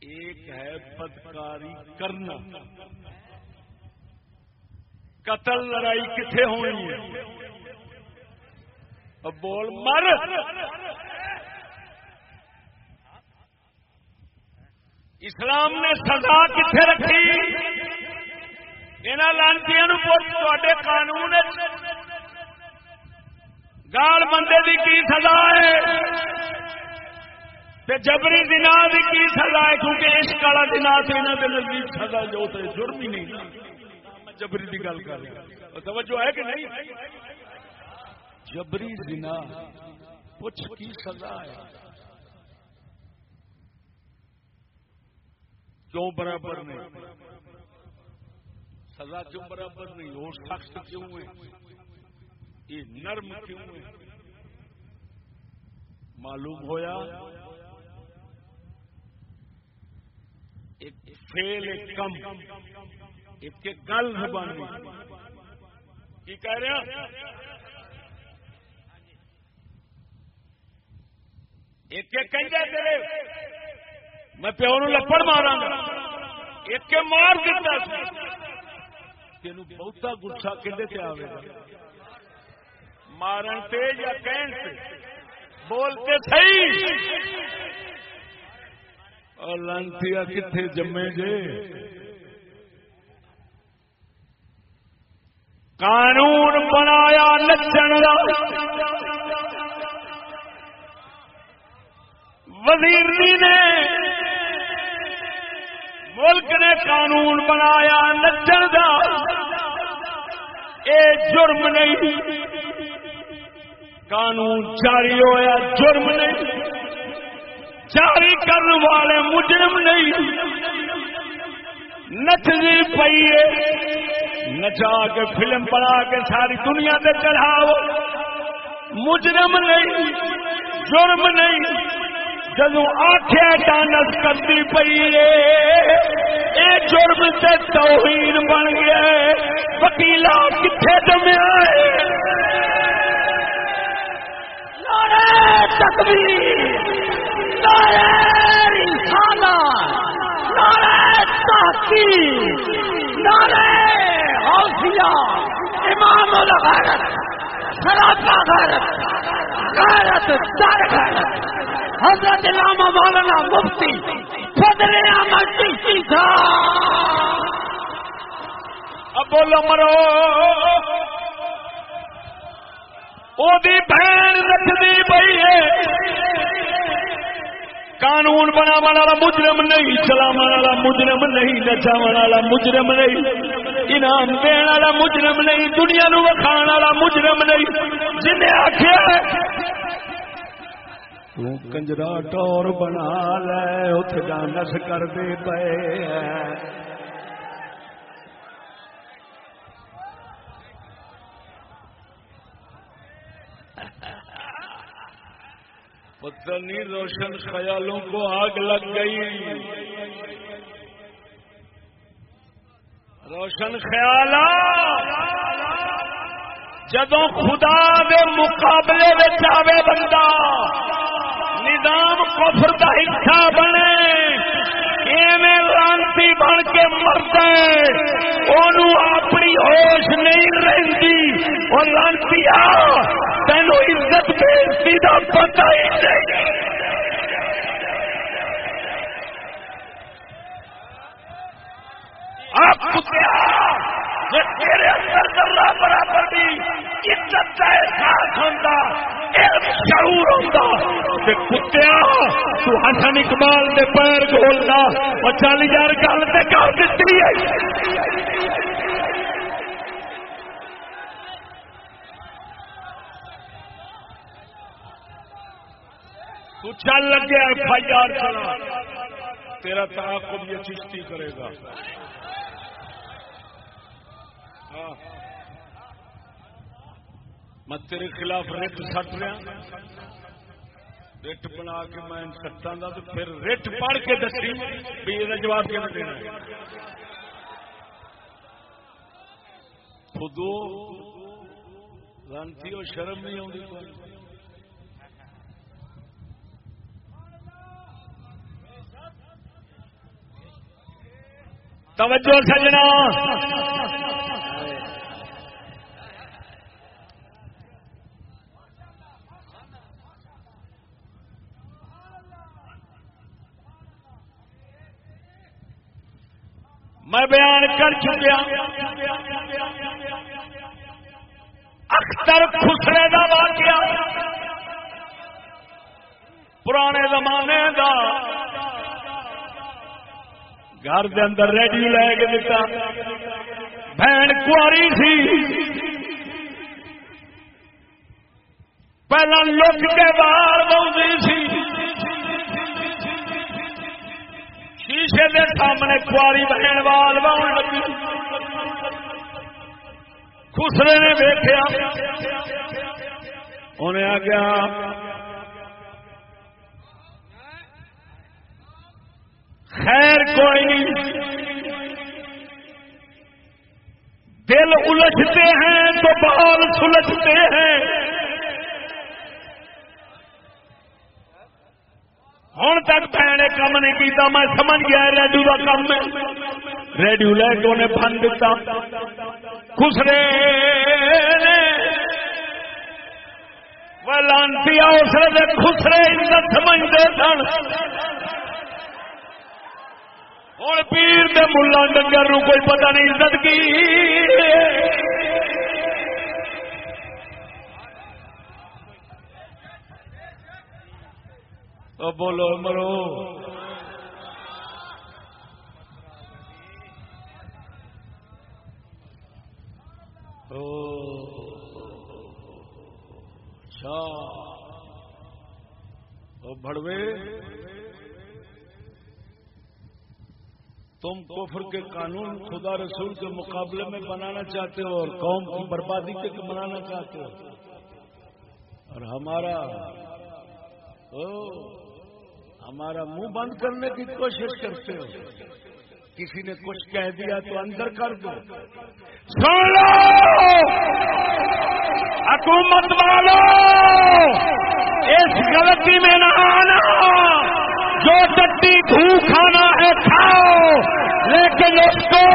ایک ہے بدکاری کرنا۔ قتل لڑائی کتنے ہونی ہے؟ بول مر۔ اسلام نے سزا کتنے رکھی؟ یہاں لانتی قانون گال بندے کی کی سزا ہے؟ تے جبری دن کی سزا ہے؟ کیونکہ اس کالا دن سے یہاں کے نزدیک سزا جو ہے جرم ہی نہیں۔ جبری کی گل کر رہا توجہ ہے کہ نہیں؟ جبری دن کچھ کی سزا ہے؟ کیوں برابر نہیں سزا کیوں برابر نہیں؟ اور سخت کیوں ہے؟ یہ نرم کیوں ہے؟ معلوم ہویا؟ ایک فیل، ایک کم، ایک گل زبان کی کہہ رہے ہیں؟ ایک ایک کہیں تیرے۔ میں پیو نو لپڑ مارا گا ایک مار دیتا تین بہتا گسا کہ آئے گا۔ مارن سے یا کہن سے بولتے صحیح۔ اور لانتی کتنے جمے جے؟ قانون بنایا نچن وزیر جی نے ملک نے قانون بنایا نچن کا یہ جرم نہیں۔ قانون جاری ہوا جرم نہیں۔ جاری کرنے والے مجرم نہیں۔ نچنی پی نچا کے فلم بنا کے ساری دنیا سے چڑھاؤ مجرم نہیں، جرم نہیں۔ جدو آخیا ڈانس کرتی پی اے جرم سے توہین بن گیا وکیلا کتنے جمیا تکبیر، نعرہ رسالہ نعرہ تحقیق نعرہ حوثیہ امام الغیرت سراپا غیرت غیرت در غیرت، حضرت علامہ مولانا مفتی فضل احمد چشتی تھا اب بولو مرو۔ او دی بہن رکھتی پی ہے۔ قانون بنا والا مجرم نہیں چلاو والا مجرم نہیں نچا والا مجرم نہیں، انعام دین والا مجرم نہیں، دنیا نو وکھان والا مجرم نہیں۔ جن آخیا کنجرا ٹور بنا لے ات نس کرتے پے پتہ نہیں روشن خیالوں کو آگ لگ گئی۔ روشن خیال جدو خدا دے مقابلے میں آئے بندہ، نظام کفر کا حصہ بنے لانتی بن کے مرد اپنی ہوش نہیں رہتی وہ لانتی آ تینو عزت بےزتی کا پتا ہی نہیں۔ آپ تیرے اندر برابر بھی عزت کا احساس ہوتا شعور ہوتا۔ کتیا تو حسن اقبال کے پیر کھولنا اور چالی ہزار گل سے کر دیتی ہے تو چل لگے ایف آئی آر چلا۔ تیرا تعاقب یہ چشتی کرے گا۔ ہاں۔ میں تیرے خلاف رٹ سٹ رہا۔ رٹ بنا کے میں سٹا تو پھر رٹ پڑھ کے دسی بھی یہ جواب کیا دینا۔ خودو لانتی اور شرم نہیں آتی توجہ سجنا میں بیان کر چکیا۔ اختر خسرے کا واقعہ۔ پرانے زمانے کا گھر دے اندر ریڈیو لے کے دیتا بہن کاری سی۔ پہلا لک کے باہر بہت سی۔ شیشے دے سامنے کاری بہن وال بہن لگی۔ خسرے نے دیکھا انہیں آ گیا خیر کوئی نہیں۔ دل الجھتے ہیں تو بال سلجھتے ہیں۔ کام نہیں کیتا، میں سمجھ گیا ریڈیو کا کام میں ریڈیو لے کے انہیں بن دیتا۔ خسرے لانتی خسرے عزت سمجھتے سن۔ ہوں پیر دے ملا ڈنگر نو کوئی پتہ نہیں عزت کی. بولو مرو. اچھا. بڑوے تم کفر کے قانون خدا رسول کے مقابلے میں بنانا چاہتے ہو اور قوم کی بربادی کے بنانا چاہتے ہو؟ اور ہمارا ہمارا منہ بند کرنے کی کوشش کرتے ہو۔ کسی نے کچھ کہہ دیا تو اندر کر دو۔ سن لو! حکومت والو، اس غلطی میں نہ آنا۔ جو ٹٹی دھو کھانا ہے کھاؤ لیکن اس کو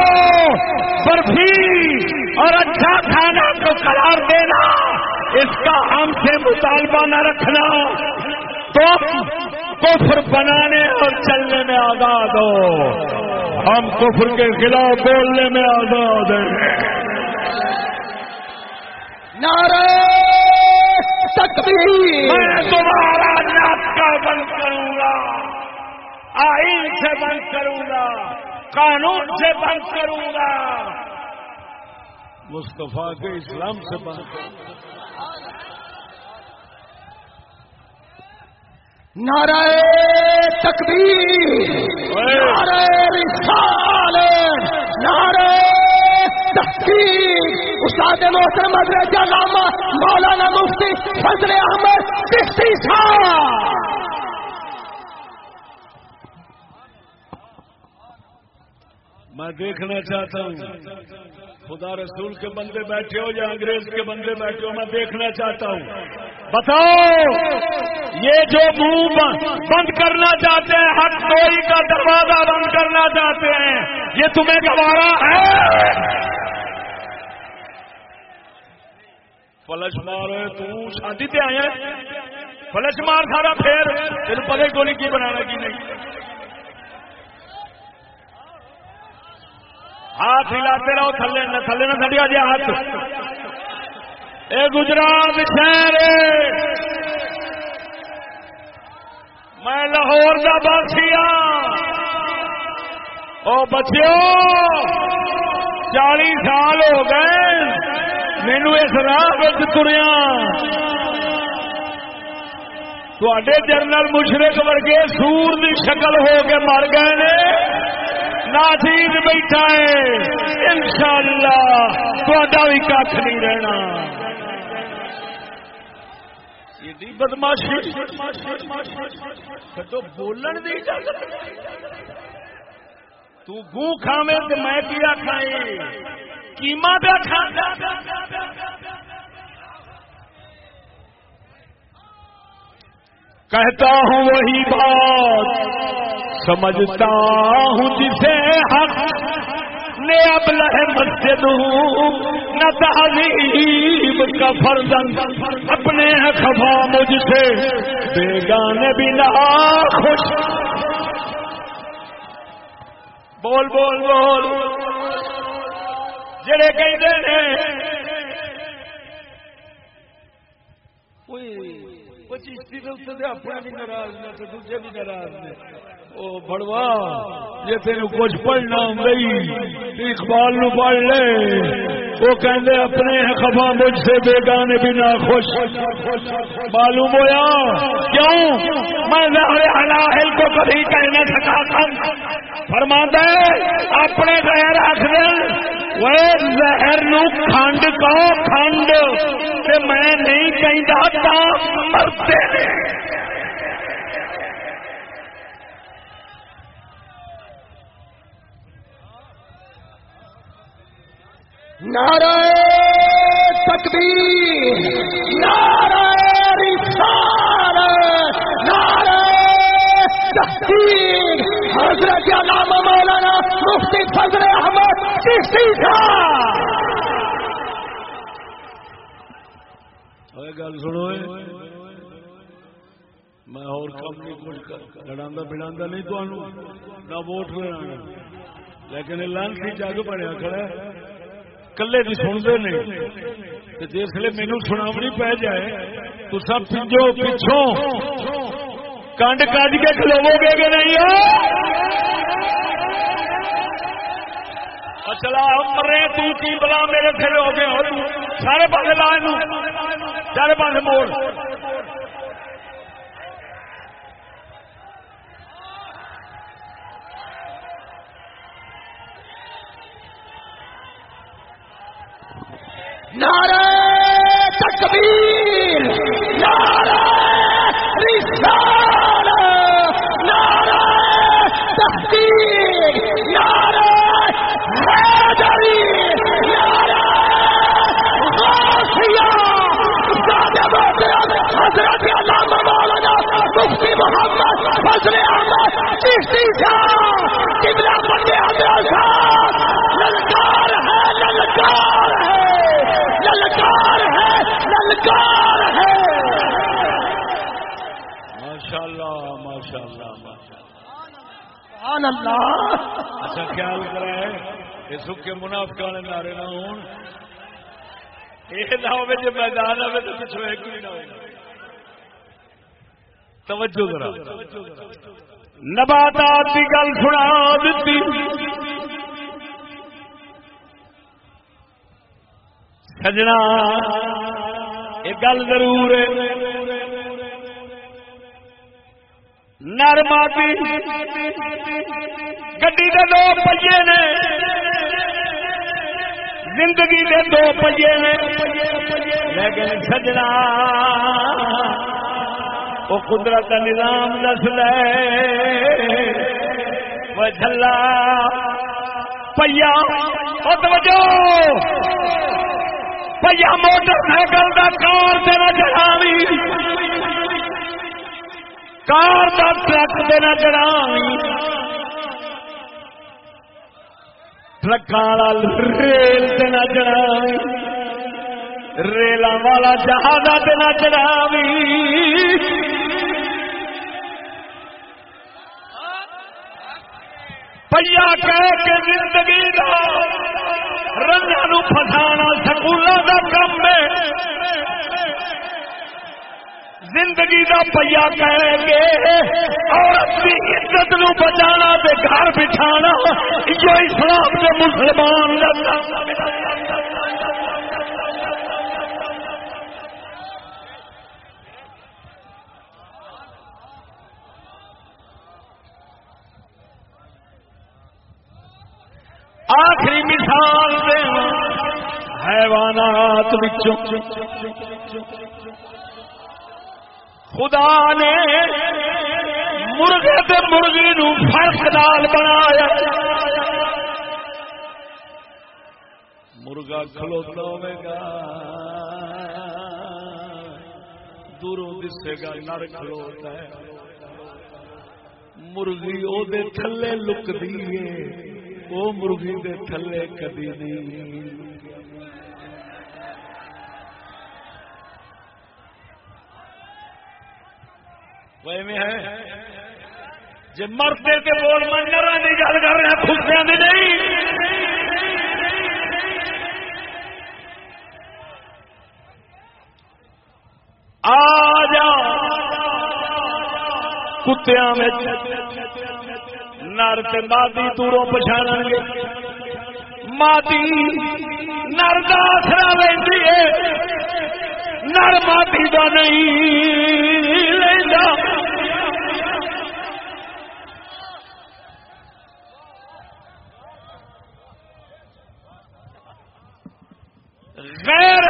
برفی اور اچھا کھانا تو قرار دینا اس کا ہم سے مطالبہ نہ رکھنا۔ تم کفر بنانے اور چلنے میں آزاد ہو۔ ہم کفر کے خلاف بولنے میں آزاد ہیں۔ نعرہ تکبیر۔ میں تمہارا ناطقہ بند کروں گا۔ آئین سے بند کروں گا قانون سے بند کروں گا۔ مصطفیٰ کے اسلام سے بند کروں گا۔ نعرہ تکبیر نعرہ رسالت نعرہ تحقیق۔ استاد محترم حضرت علامہ مولانا مفتی فضل احمد چشتی صاحب۔ میں دیکھنا چاہتا ہوں۔ خدا رسول کے بندے بیٹھے ہو یا انگریز کے بندے بیٹھے ہو، میں دیکھنا چاہتا ہوں۔ بتاؤ، یہ جو منہ بند کرنا چاہتے ہیں حق کوئی کا دروازہ بند کرنا چاہتے ہیں، یہ تمہیں گوارا ہے۔ فلش مار تو شادی پہ آیا فلش مار سارا پھر پھر پتہ گولی کی بنانا کی نہیں؟ ہاتھ ہلاتے رہو، تھلے نہ تھلے نہ تھڑیا جی ہاتھ۔ اے گجرات شہر میں لاہور کا باسی ہاں۔ او بچیو، چالی سال ہو گئے مینو اس راہ تریا۔ تے جنرل مشرق ورگے سور کی شکل ہو کے مر گئے نے۔ ناچیز بیٹھا ہے۔ ان شاء اللہ بھی کھ نہیں رہنا۔ بدماشی۔ بولن دی تو گو کھاوے تو میں کیا کھائے کیما پہ کھا کہتا ہوں وہی بات، سمجھتا ہوں جسے حق نے اب لہ مسجد ہوں نہ تہذیب کا فرزن اپنے خفا مجھ سے بیگانے بھی نہ خوش۔ بول بول بول۔ جڑے کہتے ہیں بھی ناراض نے تو دوسرے بھی ناراض نے بڑوا جی تین کچھ پڑھنا ہوں اقبال نو پڑھ لے۔ وہ کہندے، اپنے خفا مجھ سے بیگانے بھی نہ خوش۔ معلوم ہوا کیوں؟ میں ظاہر حلاحل کو کبھی کہہ نہ سکا تھا فرما اپنے غیر آخر وہ زہر نو کھنڈ کہو کھنڈ کہ میں نہیں کہتا مرتے نعرہ تکبیر نعرہ رسالت نعرہ تحقیق حضرت علامہ مولانا مفتی فضل احمد چشتی صاحب گل سنو میں اور کم نہیں، کچھ لڑا بڑا نہیں تو نہ ووٹ لینا۔ لیکن لانسی جگ بنیا کھڑا کلے بھی سنتے نہیں۔ جس جسے مینو سناونی پی جائے، تو سب پنجو پچھوں۔ کنڈ کج کے کھلو گے کہ نہیں چلا مرے تو کی بلا میرے تھے ہو گئے ہو سارے پاس لا سارے پاس موڑ نعرہ تکبیر نعرہ حضرت علامہ مولانا مفتی محمد فضل احمد چشتی صاحب قبلہ پنڈے حضرت صاحب للکار ہے للکار ہے للکار ہے للکار ہے۔ ماشاء اللہ ماشاء اللہ سبحان اللہ۔ اچھا خیال کرا ہے یہ سکے منافقہ نے نعرے نہ ہون یہ نہ ہو جب میدان آئے تو پچھو ایک بھی نہ ہو توجہ ذرا۔ نباتات کی گل سنا دیتی سجنا ایک گل ضرور ہے۔ نرماتی گڈی کے دو پہیے نے۔ زندگی کے دو پہیے نے۔ لیکن سجنا وہ قدرت کا نظام دس لے۔ وہ جلا توجہ۔ موٹر سائیکل کا کار دینا چڑھاوی کار کا ٹرک دینا چڑھاوی ٹرک والا ریل دینا چڑھاوی ریل والا جہاز دینا چڑھاوی پیا کہہ کے زندگی کا رنگا نو فسانا سکولوں کا کم ہے۔ زندگی کا پیا کہیں گے عورت کی عزت نو بچانا تے گھر بٹھانا یہ اسلام کے مسلمان آخری مثال دے حیوانات خدا نے مرغے تے مرغی نو فرق دال بنایا۔ مرغا کھلوتا ہوے گا دوروں دسے گا نر کھلوتا ہے۔ مرغی او دے تھلے لک دیے وہ مرغی دے تھلے کدی نہیں۔ ہے؟ جی مرتے کے بول منڈر کی گل کر رہے ہیں خوشیاں نہیں۔ آ جا۔ کتیا نر کے مادی دوروں پچھاڑ گے۔ مادی نر کا آسرا لینی ہے۔ نر مادی کا نہیں لینا غیر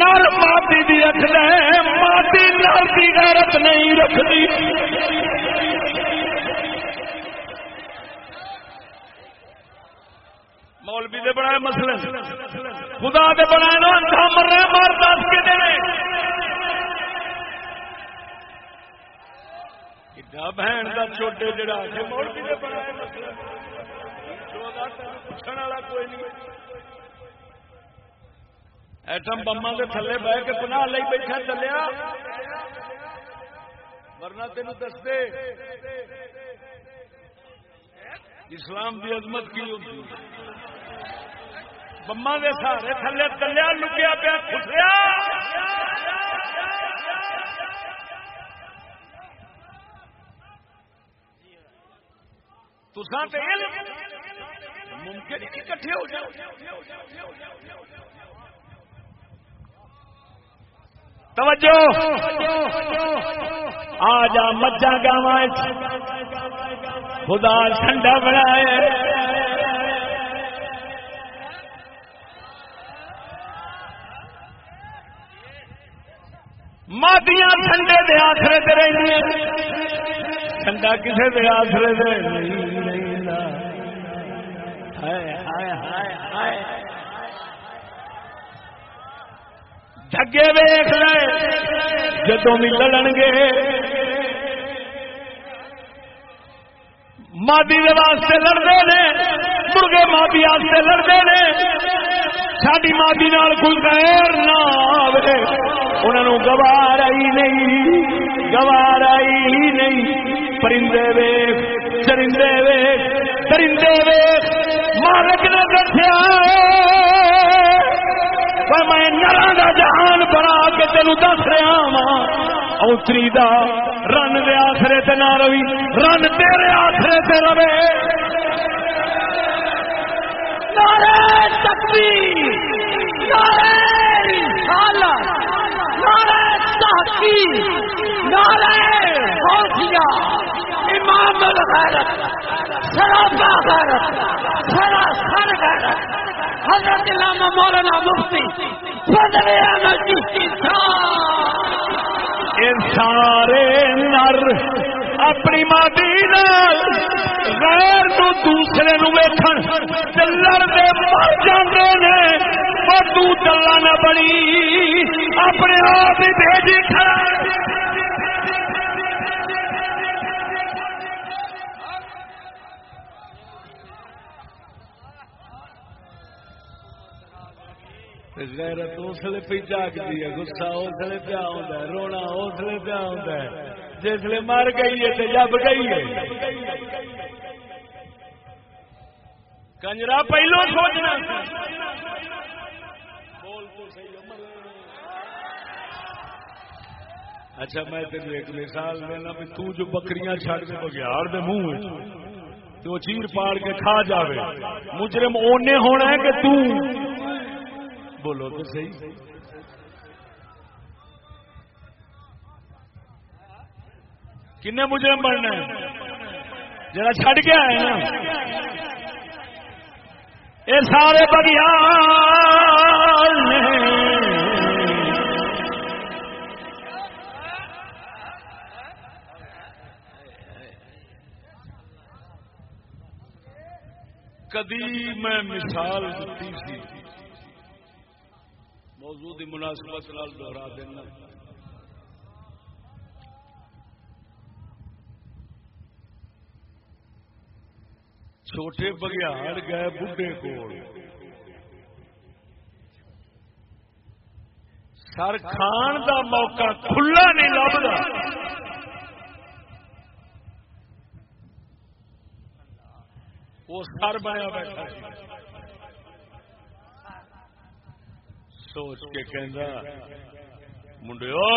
نر مادی دی رکھ لے مادی نر کی غیرت نہیں رکھتی مولوی دے بڑا مسئلہ خدا دے بڑا نو انسان مر رہے مار دس کے دے۔ بہن کا چھوٹے جڑا پوچھنے والا کوئی نہیں۔ ایٹم بما کے تھلے بہ کے پناہ لے بیٹھا چلیا۔ ورنہ تین دس دے۔ اسلام کی عظمت کی ہوتی۔ بما کے سارے تھلے چلیا لکیا پیا خسریا تسان ممکن کٹھے ہو جاؤ توجہ۔ آ جا مجھا گاوا خدا ٹھنڈا بنائے۔ ٹھنڈے دے آخرے رہی ٹھنڈا کسی دے آخرے دے جگے ویخ لے جدو بھی لڑن گے۔ مادی واسطے لڑتے ہیں مرغے مادی واسطے لڑتے ہیں ساری مادی نال کوئی غیر نہ آئے انہوں گوار آئی نہیں گوار آئی نہیں۔ پرندے ویخ، چرندے ویخ درندے ویخ۔ مالک نے دسیا میں نرا کا جہان بنا کے تین دس رہا وا اوتری دا رن دے آخرے تے نہ روی، رن تیرے آخرے تے روے۔ نعرہ تکبیر نعرہ رسالت نعرہ تحقیق نعرہ غوثیہ امام الغیرت سراپا غیرت سراسر غیرت، حضرت علامہ مولانا مفتی صدر احمد چشتی سارے نر، اپنی مادی غیر نو دوسرے نو ویکھن چلن دے مر جاندے نے پر تو چلا نہ بڑی اپنے آپ ہی بھیجی کھڑا۔ غیرت اسلے پہ جاگتی ہے گسا اسلے پہ آتا ہے، رونا اسلے پہ آتا ہے۔ جسے مر گئی ہے تو جب گئی ہے۔ کنجرا پہلو سوچنا اچھا میں تین ایک مثال دینا بھی تو جو بکریاں چھڑ کے بگیار دے منہ تو چیر پاڑ کے کھا جاوے۔ مجرم اونے ہونا ہے کہ تو۔ بولو تو صحیح۔ کن مجھے بننا ہے؟ جرا چڑ کے آئے نا۔ یہ سارے بگیا کدی میں مثال دیتی سی۔ موضوع کی مناسبت دوہرا دینا۔ چھوٹے بگیاڑ گئے بڈھے کو سر کھان دا موقع کھلا نہیں لبدا۔ وہ سر بنیا بیٹھا۔ سوچ کے کہندا، منڈیو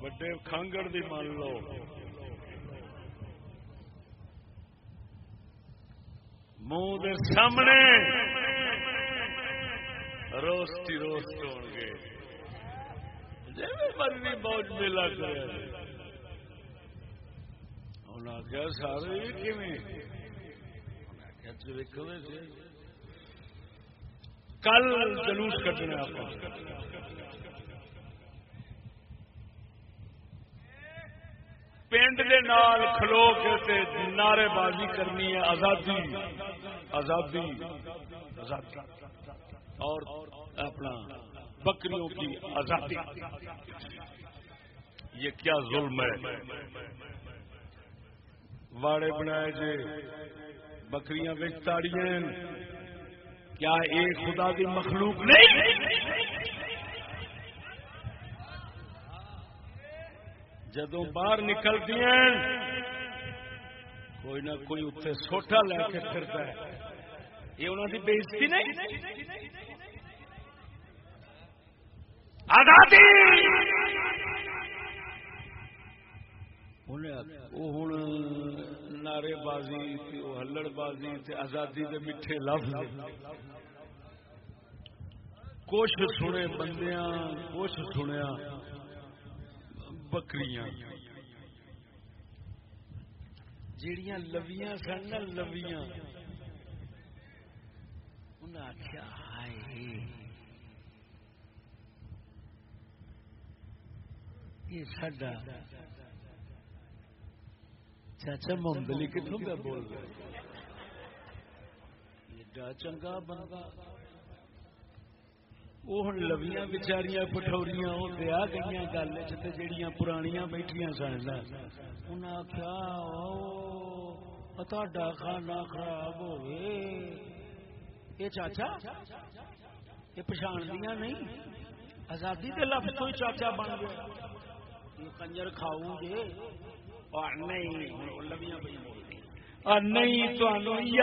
بڑے کھانگڑ دی مان لو۔ منہ دے سامنے روستی روسٹ ہو گے۔ جی مرضی بہت میلا کر آخیا سارے کیونیں دیکھو کل جلوس کٹنے آپ پنڈ دے نال کھلو کے نعرے بازی کرنی ہے آزادی۔ آزادی۔ اور اپنا بکریوں کی آزادی۔ یہ کیا ظلم ہے۔ واڑے بنائے جے۔ بکریاں بچ تاڑیاں کیا ایک خدا کی مخلوق نہیں؟ جدو باہر نکلتی ہیں، کوئی نہ کوئی اتنے سوٹا لے کے پھرتا ہے۔ یہ انہوں کی بےزتی نہیں؟ آزادی! ہوں نعرے بازی ہلڑ بازی آزادی کے میٹھے لفظ کچھ سنے بندیاں کچھ سنیا بکریاں جڑیاں لویاں سن نا لویاں انہیں آخیا ہائے یہ سڈا چاچا محمد کتوں پہ بول رہا ایڈا چنگا بندہ۔ وہ ہوں لویاں بچاریاں پٹوریاں وہ دیا گئی گل جہیا پرانیاں بیٹھیا سن انہیں آخیا تا کھانا خراب ہوئے۔ یہ چاچا یہ پچھان دیا نہیں؟ آزادی کے لفظ تو ہی چاچا بن گیا۔ یہ کنجر کھاؤ گے۔ نہیں۔ تو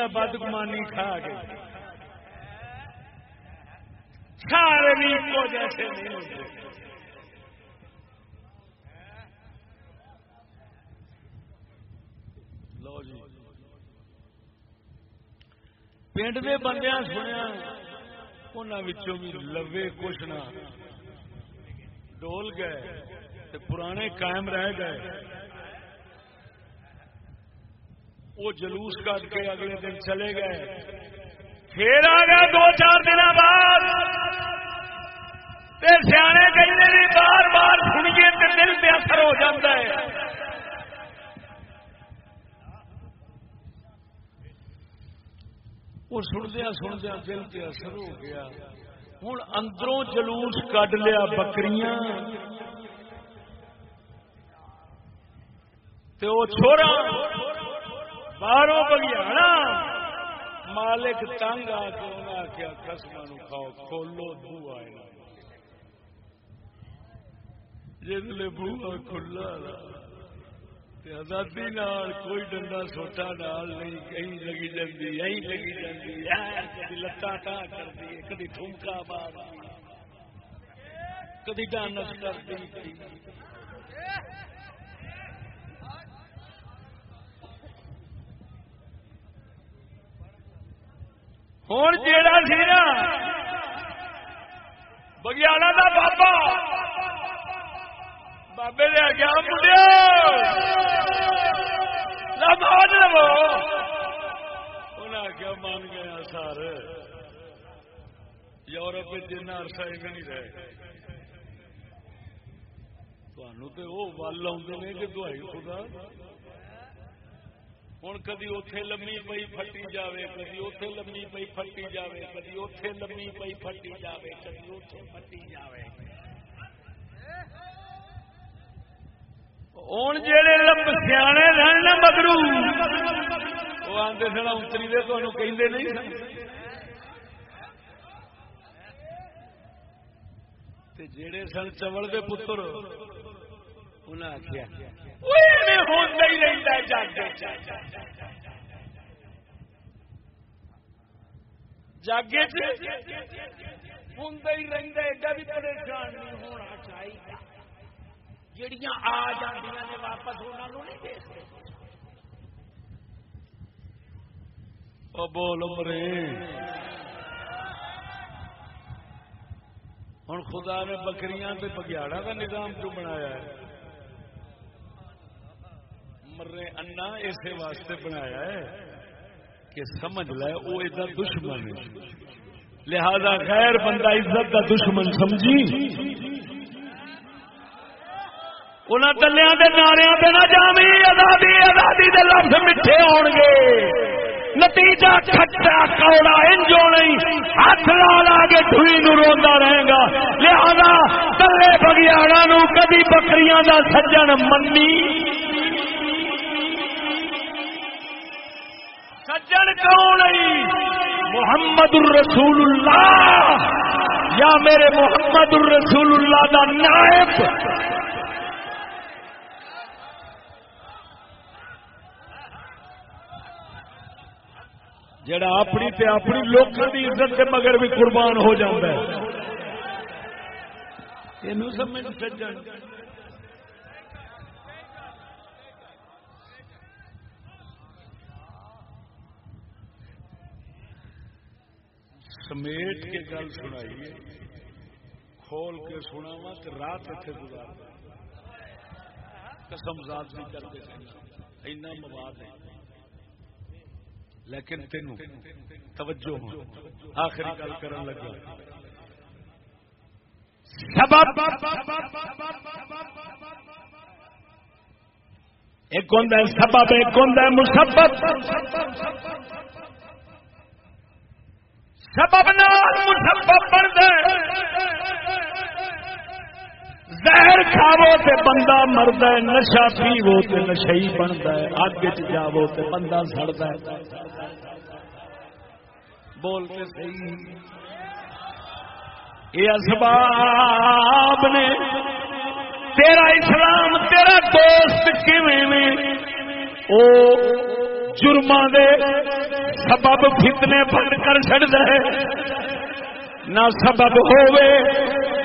بدگمانی کھا گئے سارے کو جیسے نہیں ہوتے۔ لو جی۔ پنڈ کے بندیا سنیا انہوں بھی لوے کچھ نہ۔ ڈول گئے پرانے قائم رہ گئے۔ وہ جلوس کٹ کے اگلے دن چلے گئے۔ پھر آ گیا دو چار دن بعد۔ سیانے کہیں بار بار سنیے تو دل پہ اثر ہو جاتا ہے۔ وہ سندیا سندیا دل پہ اثر ہو گیا۔ ہوں اندروں جلوس کڈ لیا بکریاں۔ تو وہ چھوڑا باہروں بگیانا مالک تنگ آ کے انہیں آخیا قسم کھاؤ، کھولو دو آئے جسے بوا کھلا آزادی کوئی ڈنڈا سوٹا نال نہیں، کہیں لگی جاتی یہیں لگی جاتی کدی لتا ٹا کرتی کدی ٹھمکا مار کدی ڈانس کرتی ہوں جیڑا سی نا بگیالا کا بابا بابے نے آگیا منڈیا لو انہیں آگیا مان گیا سر یورپ جن عرصہ نہیں رہے تو وہ ول آتے کہ دوائی خدا ہوں کدی اتے لمی پی فٹی جاوے کدی اتے لمی پی فٹی جاوے کدی اتے لمی پی فٹی جاوے کدی اتے فٹی جاوے ہوں جہے لمب سیانے رہن نا مگرو وہ آتے سن اتری دے تو کہ نہیں جڑے سن چمڑ دے پتر انہیں آخیا جاگے ہوں رہتا ایڈا بھی پریشان نہیں ہونا چاہیے۔ جڑیاں آ جاندیاں نے واپس انہوں نہیں دیکھتے بول مرے ہوں خدا نے بکریاں تے بگیاڑا کا نظام کیوں بنایا ہے۔ مرے انا اسی واسطے بنایا ہے کہ سمجھ لے وہ ادھر دشمن لہذا غیر بندہ عزت کا دشمن سمجھی۔ انہوں دلیا کے نعرے پہ نہ جامی آزادی آزادی کے لفظ میٹھے ہو گے۔ نتیجہ کھٹا، کوڑا، انجو نہیں۔ ہاتھ لا لا کے ڈوئی نو روندا رہے گا۔ لہذا تلے بگیاڑا نو کدی بکریاں دا سجن منی سجن کون محمد الرسول اللہ یا میرے محمد الرسول اللہ دا نائب۔ جڑا اپنی تے اپنی لوگوں کی عزت کے مگر بھی قربان ہو جاتا ہے۔ یہ سمجھ سجن۔ سمیٹ کے گل سنائیے کھول کے سنا وا تو رات اتنے گزار قسم ذات بھی کر کے اینا مواد ہے لیکن تین توجہ آخری گل کر لگا ایک ہوں سبب ایک ہوں مسبت سبب نال مسبب بن گئے زہر کھاو تے بندہ مرد ہے نشا پیو تے نشئی بنتا ہے۔ اگ چاو تے بندہ سڑتا ہے۔ بول کے صحیح۔ یہ اسباب نے تیرا اسلام، تیرا دوست کیویں او جرما دے سبب فتنے بند کر چڑ دے۔ نہ سبب ہوئے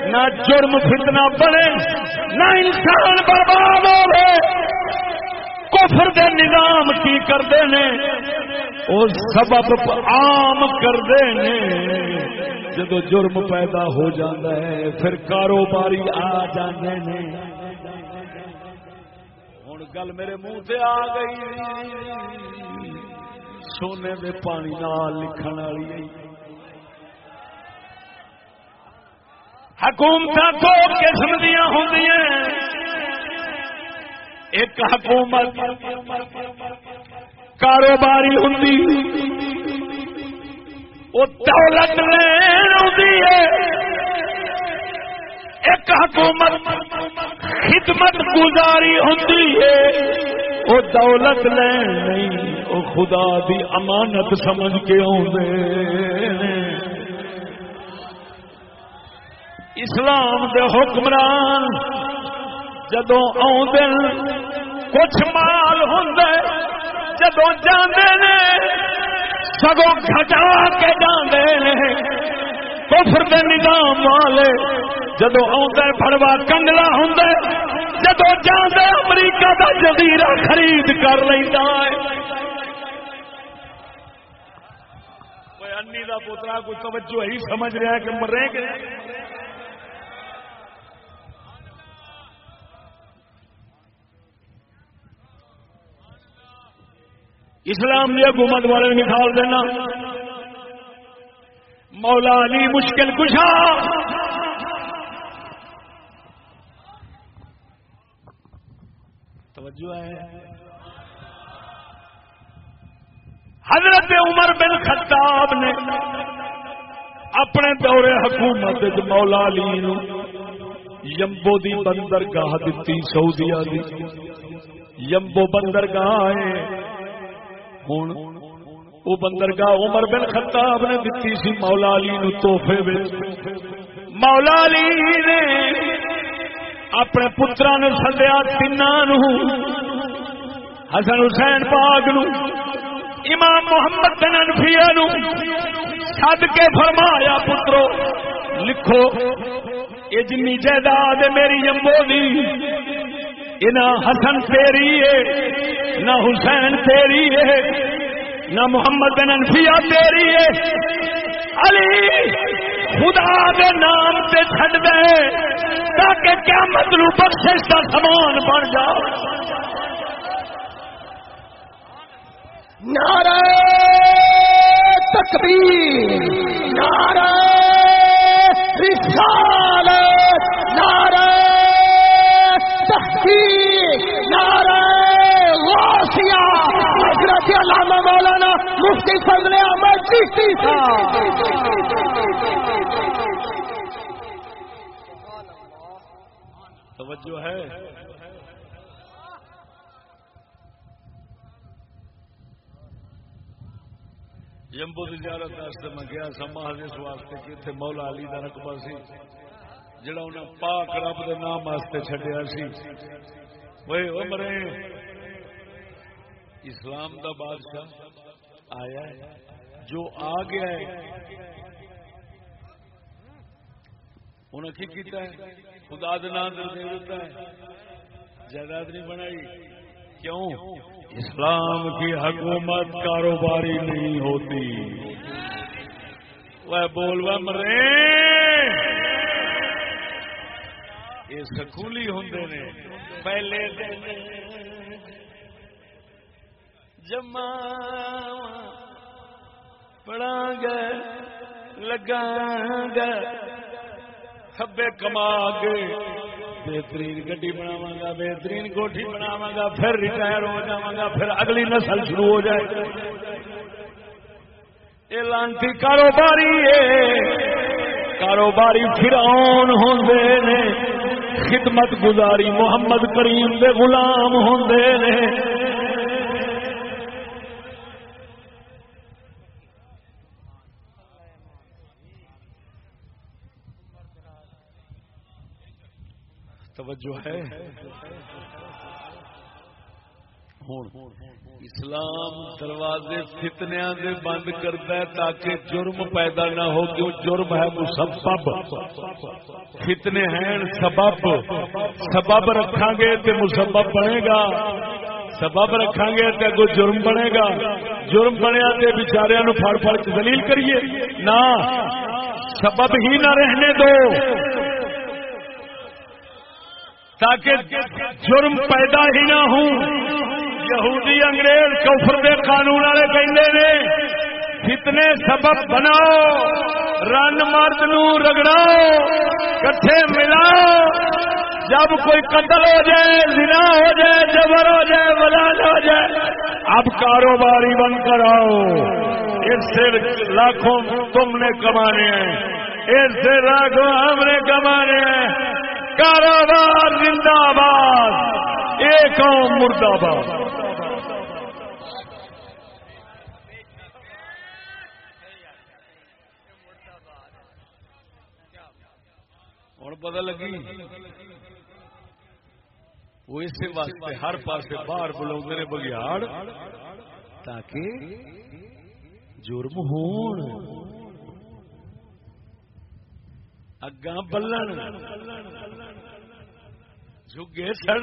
نہ جرم فتنا بڑے نہ انسان برباد ہوئے کفر دے نظام کی کرتے ہیں وہ سبب عام کرتے ہیں جدو جرم پیدا ہو جاتا ہے، پھر کاروباری آ جانے نے۔ ہوں گل میرے منہ سے آ گئی۔ سونے دے پانی نال لکھن والی حکومت دو قسم دیا ہوں ایک حکومت کاروباری ہوں وہ دولت لین ایک حکومت خدمت گزاری ہوں وہ دولت لین نہیں وہ خدا دی امانت سمجھ کے آدھے اسلام دے حکمران جدو آدھے کچھ مال ہوں جدو جانے سگوں گھٹا کے جانے کفر دے نظام والے جدو آدھے فڑوا کنگلا ہوں جدو جانے امریکہ کا جزیرہ خرید کر لینا ہے۔ انی کا پوترا کوئی توجہ ہی سمجھ رہا ہے کہ مرے گے اسلام نے حکومت والے مثال دینا۔ مولا علی مشکل کشا۔ توجہ ہے۔ حضرت عمر بن خطاب نے اپنے دورے حکومت مولا علی نو یمبو دی بندرگاہ دیتی سعودیا دی۔ یمبو بندرگاہ ہے۔ ہوں وہ بندرگاہ عمر بن خطاب نے دیتی سی مولا علی نو توحفے مولا علی نے اپنے پترا نے سدیا تین حسن حسین پاک نو، امام محمد بن انفیا نو سد کے فرمایا، پترو، لکھو یہ جن جائیداد میری جمبو دی نہ حسن تیری ہے، نہ حسین تیری ہے۔ نہ محمد بن انفیا تیری ہے، علی خدا دے نام سے چھڑ دے، تاکہ کیا مطلب بخش کا سامان بن جاؤ۔ نعرہ تکبیر، نعرہ رسالت، نعرہ تحقیق، نعرہ غوثیہ حضرت علامہ مولانا مفتی فضل احمد جی چشتی توجہ ہے۔ جمبو کی زیارت واسطے میں گیا سا، محض اس واسطے کہ اتنے مولا علی کا رقبہ سی، جڑا انہیں پاک رب کے نام واسطے چڈیا سی۔ وہ مرے۔ اسلام دا بادشاہ آیا ہے، جو آ گیا ہے انہیں کی کیتا ہے؟ خدا دے دے دیتا ہے۔ جائیداد نہیں بنائی۔ کیوں؟ اسلام کی حکومت کاروباری نہیں ہوتی۔ وہ بول، وہ مرے۔ یہ سکولی ہوں نے۔ پہلے جمع پڑھا گے لگا گے کبے کما کے بہترین گڈی بناوا گا بہترین کوٹھی بناوا گا پھر ریٹائر ہو جا گا پھر اگلی نسل شروع ہو جائے یہ لانتی کاروباری کاروباری فرعون ہوں نے خدمت گزاری محمد کریم دے غلام ہوں نے توجہ ہے۔ اسلام دروازے فتنیا دے بند کرتا ہے تاکہ جرم پیدا نہ ہو، کیوں جرم ہے مسبب۔ فتنے ہیں سبب۔ سبب رکھا گے تو مسبب بنے گا۔ سبب رکھا گے تو کوئی جرم بنے گا۔ جرم بنیا تو بچاریا نو پھڑ پھڑ دلیل کریے۔ نہ، سبب ہی نہ رہنے دو۔ تاکہ جرم پیدا ہی نہ ہوں۔ یہودی انگریز کفر دے قانون والے کہندے نے کتنے سبب بناؤ، رن مرد نو رگڑاؤ، کٹھے ملاؤ۔ جب کوئی قتل ہو جائے، زنا ہو جائے، جبر ہو جائے بلان ہو جائے، اب کاروباری بن کر آؤ اس سے لاکھوں تم نے کمانے ہیں، اس سے لاکھوں ہم نے کمانے ہیں۔ کاروبار زندہ باد ایک مرد آباد۔ ہوں پتا لگی۔ وہ اسی واسطے ہر پاس باہر بلا نے بگیاڑ تاکہ جرم ہون۔ اگاں بلن۔ جگے سڑ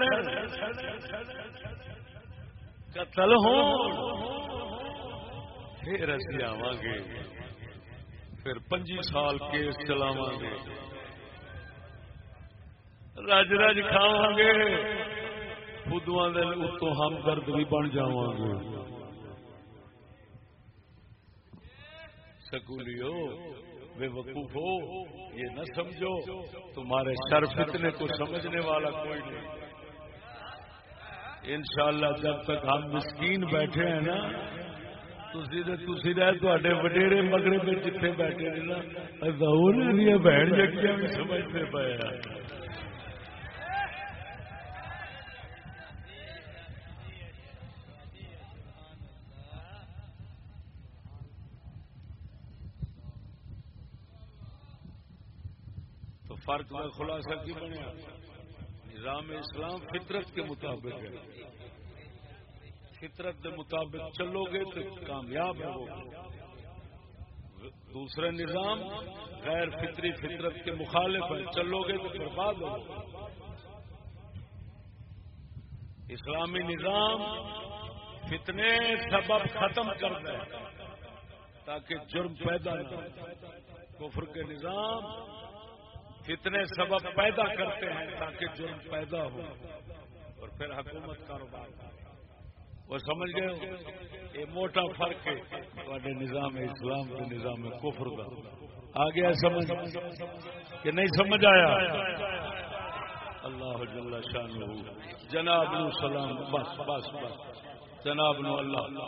قتل ہو پھر اسی آواں گے پھر پنجی سال کیس چلاو گے رج رج کھاو گے خدو اتوں ہم درد بھی بن جا گے سکولیو۔ بے وقوف ہو، یہ نہ سمجھو، تمہارے سر فتنے کو سمجھنے والا کوئی نہیں۔ انشاءاللہ جب تک ہم مسکین بیٹھے ہیں نا تھی رہے وڈیرے مگرے میں جتنے بیٹھے ہیں نا بہن جگہ بھی سمجھتے پے فرق کا خلاصہ کی بنیا؟ نظام اسلام فطرت کے مطابق ہے۔ فطرت کے مطابق چلو گے تو کامیاب ہو دوسرا نظام غیر فطری فطرت کے مخالف ہے۔ چلو گے تو برباد ہو۔ اسلامی نظام فتنے سبب ختم کر دے تاکہ جرم پیدا نہ کفر کے نظام کتنے سبب پیدا کرتے ہیں تاکہ جرم پیدا ہو اور پھر حکومت کاروبار وہ سمجھ گئے یہ موٹا فرق ہے۔ نظام اسلام کے نظام کفر کا آ گیا سمجھ؟ کہ نہیں سمجھ آیا؟ اللہ جل شان جناب نو سلام، بس بس بس۔ جناب نو اللہ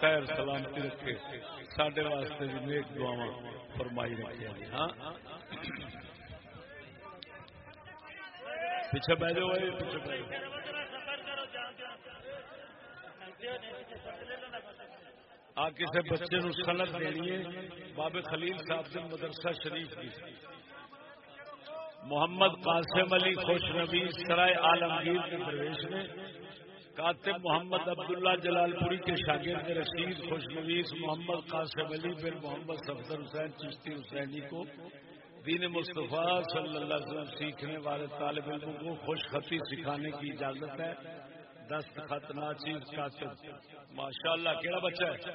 خیر سلامتی رکھے۔ سڈے واسطے بھی نیک دعوا فرمائی رکھے ہاں؟ پیچھے بہ جاؤ پیچھے بہ آ کسی بچے نو سنت دینی ہے، بابے خلیل صاحب سے مدرسہ شریف کی محمد قاسم علی خوش نبی، سرائے عالمگیر کے درویش نے کاتب محمد عبداللہ جلال پوری کے شاگرد رشید خوش نویس محمد قاسم علی بن محمد صفدر حسین چشتی حسینی کو دین مصطفیٰ صلی اللہ علیہ وسلم سیکھنے والے طالب علموں کو خوش خطی سکھانے کی اجازت ہے۔ دست خط ناچیز کا ماشاء اللہ کیڑا بچہ ہے؟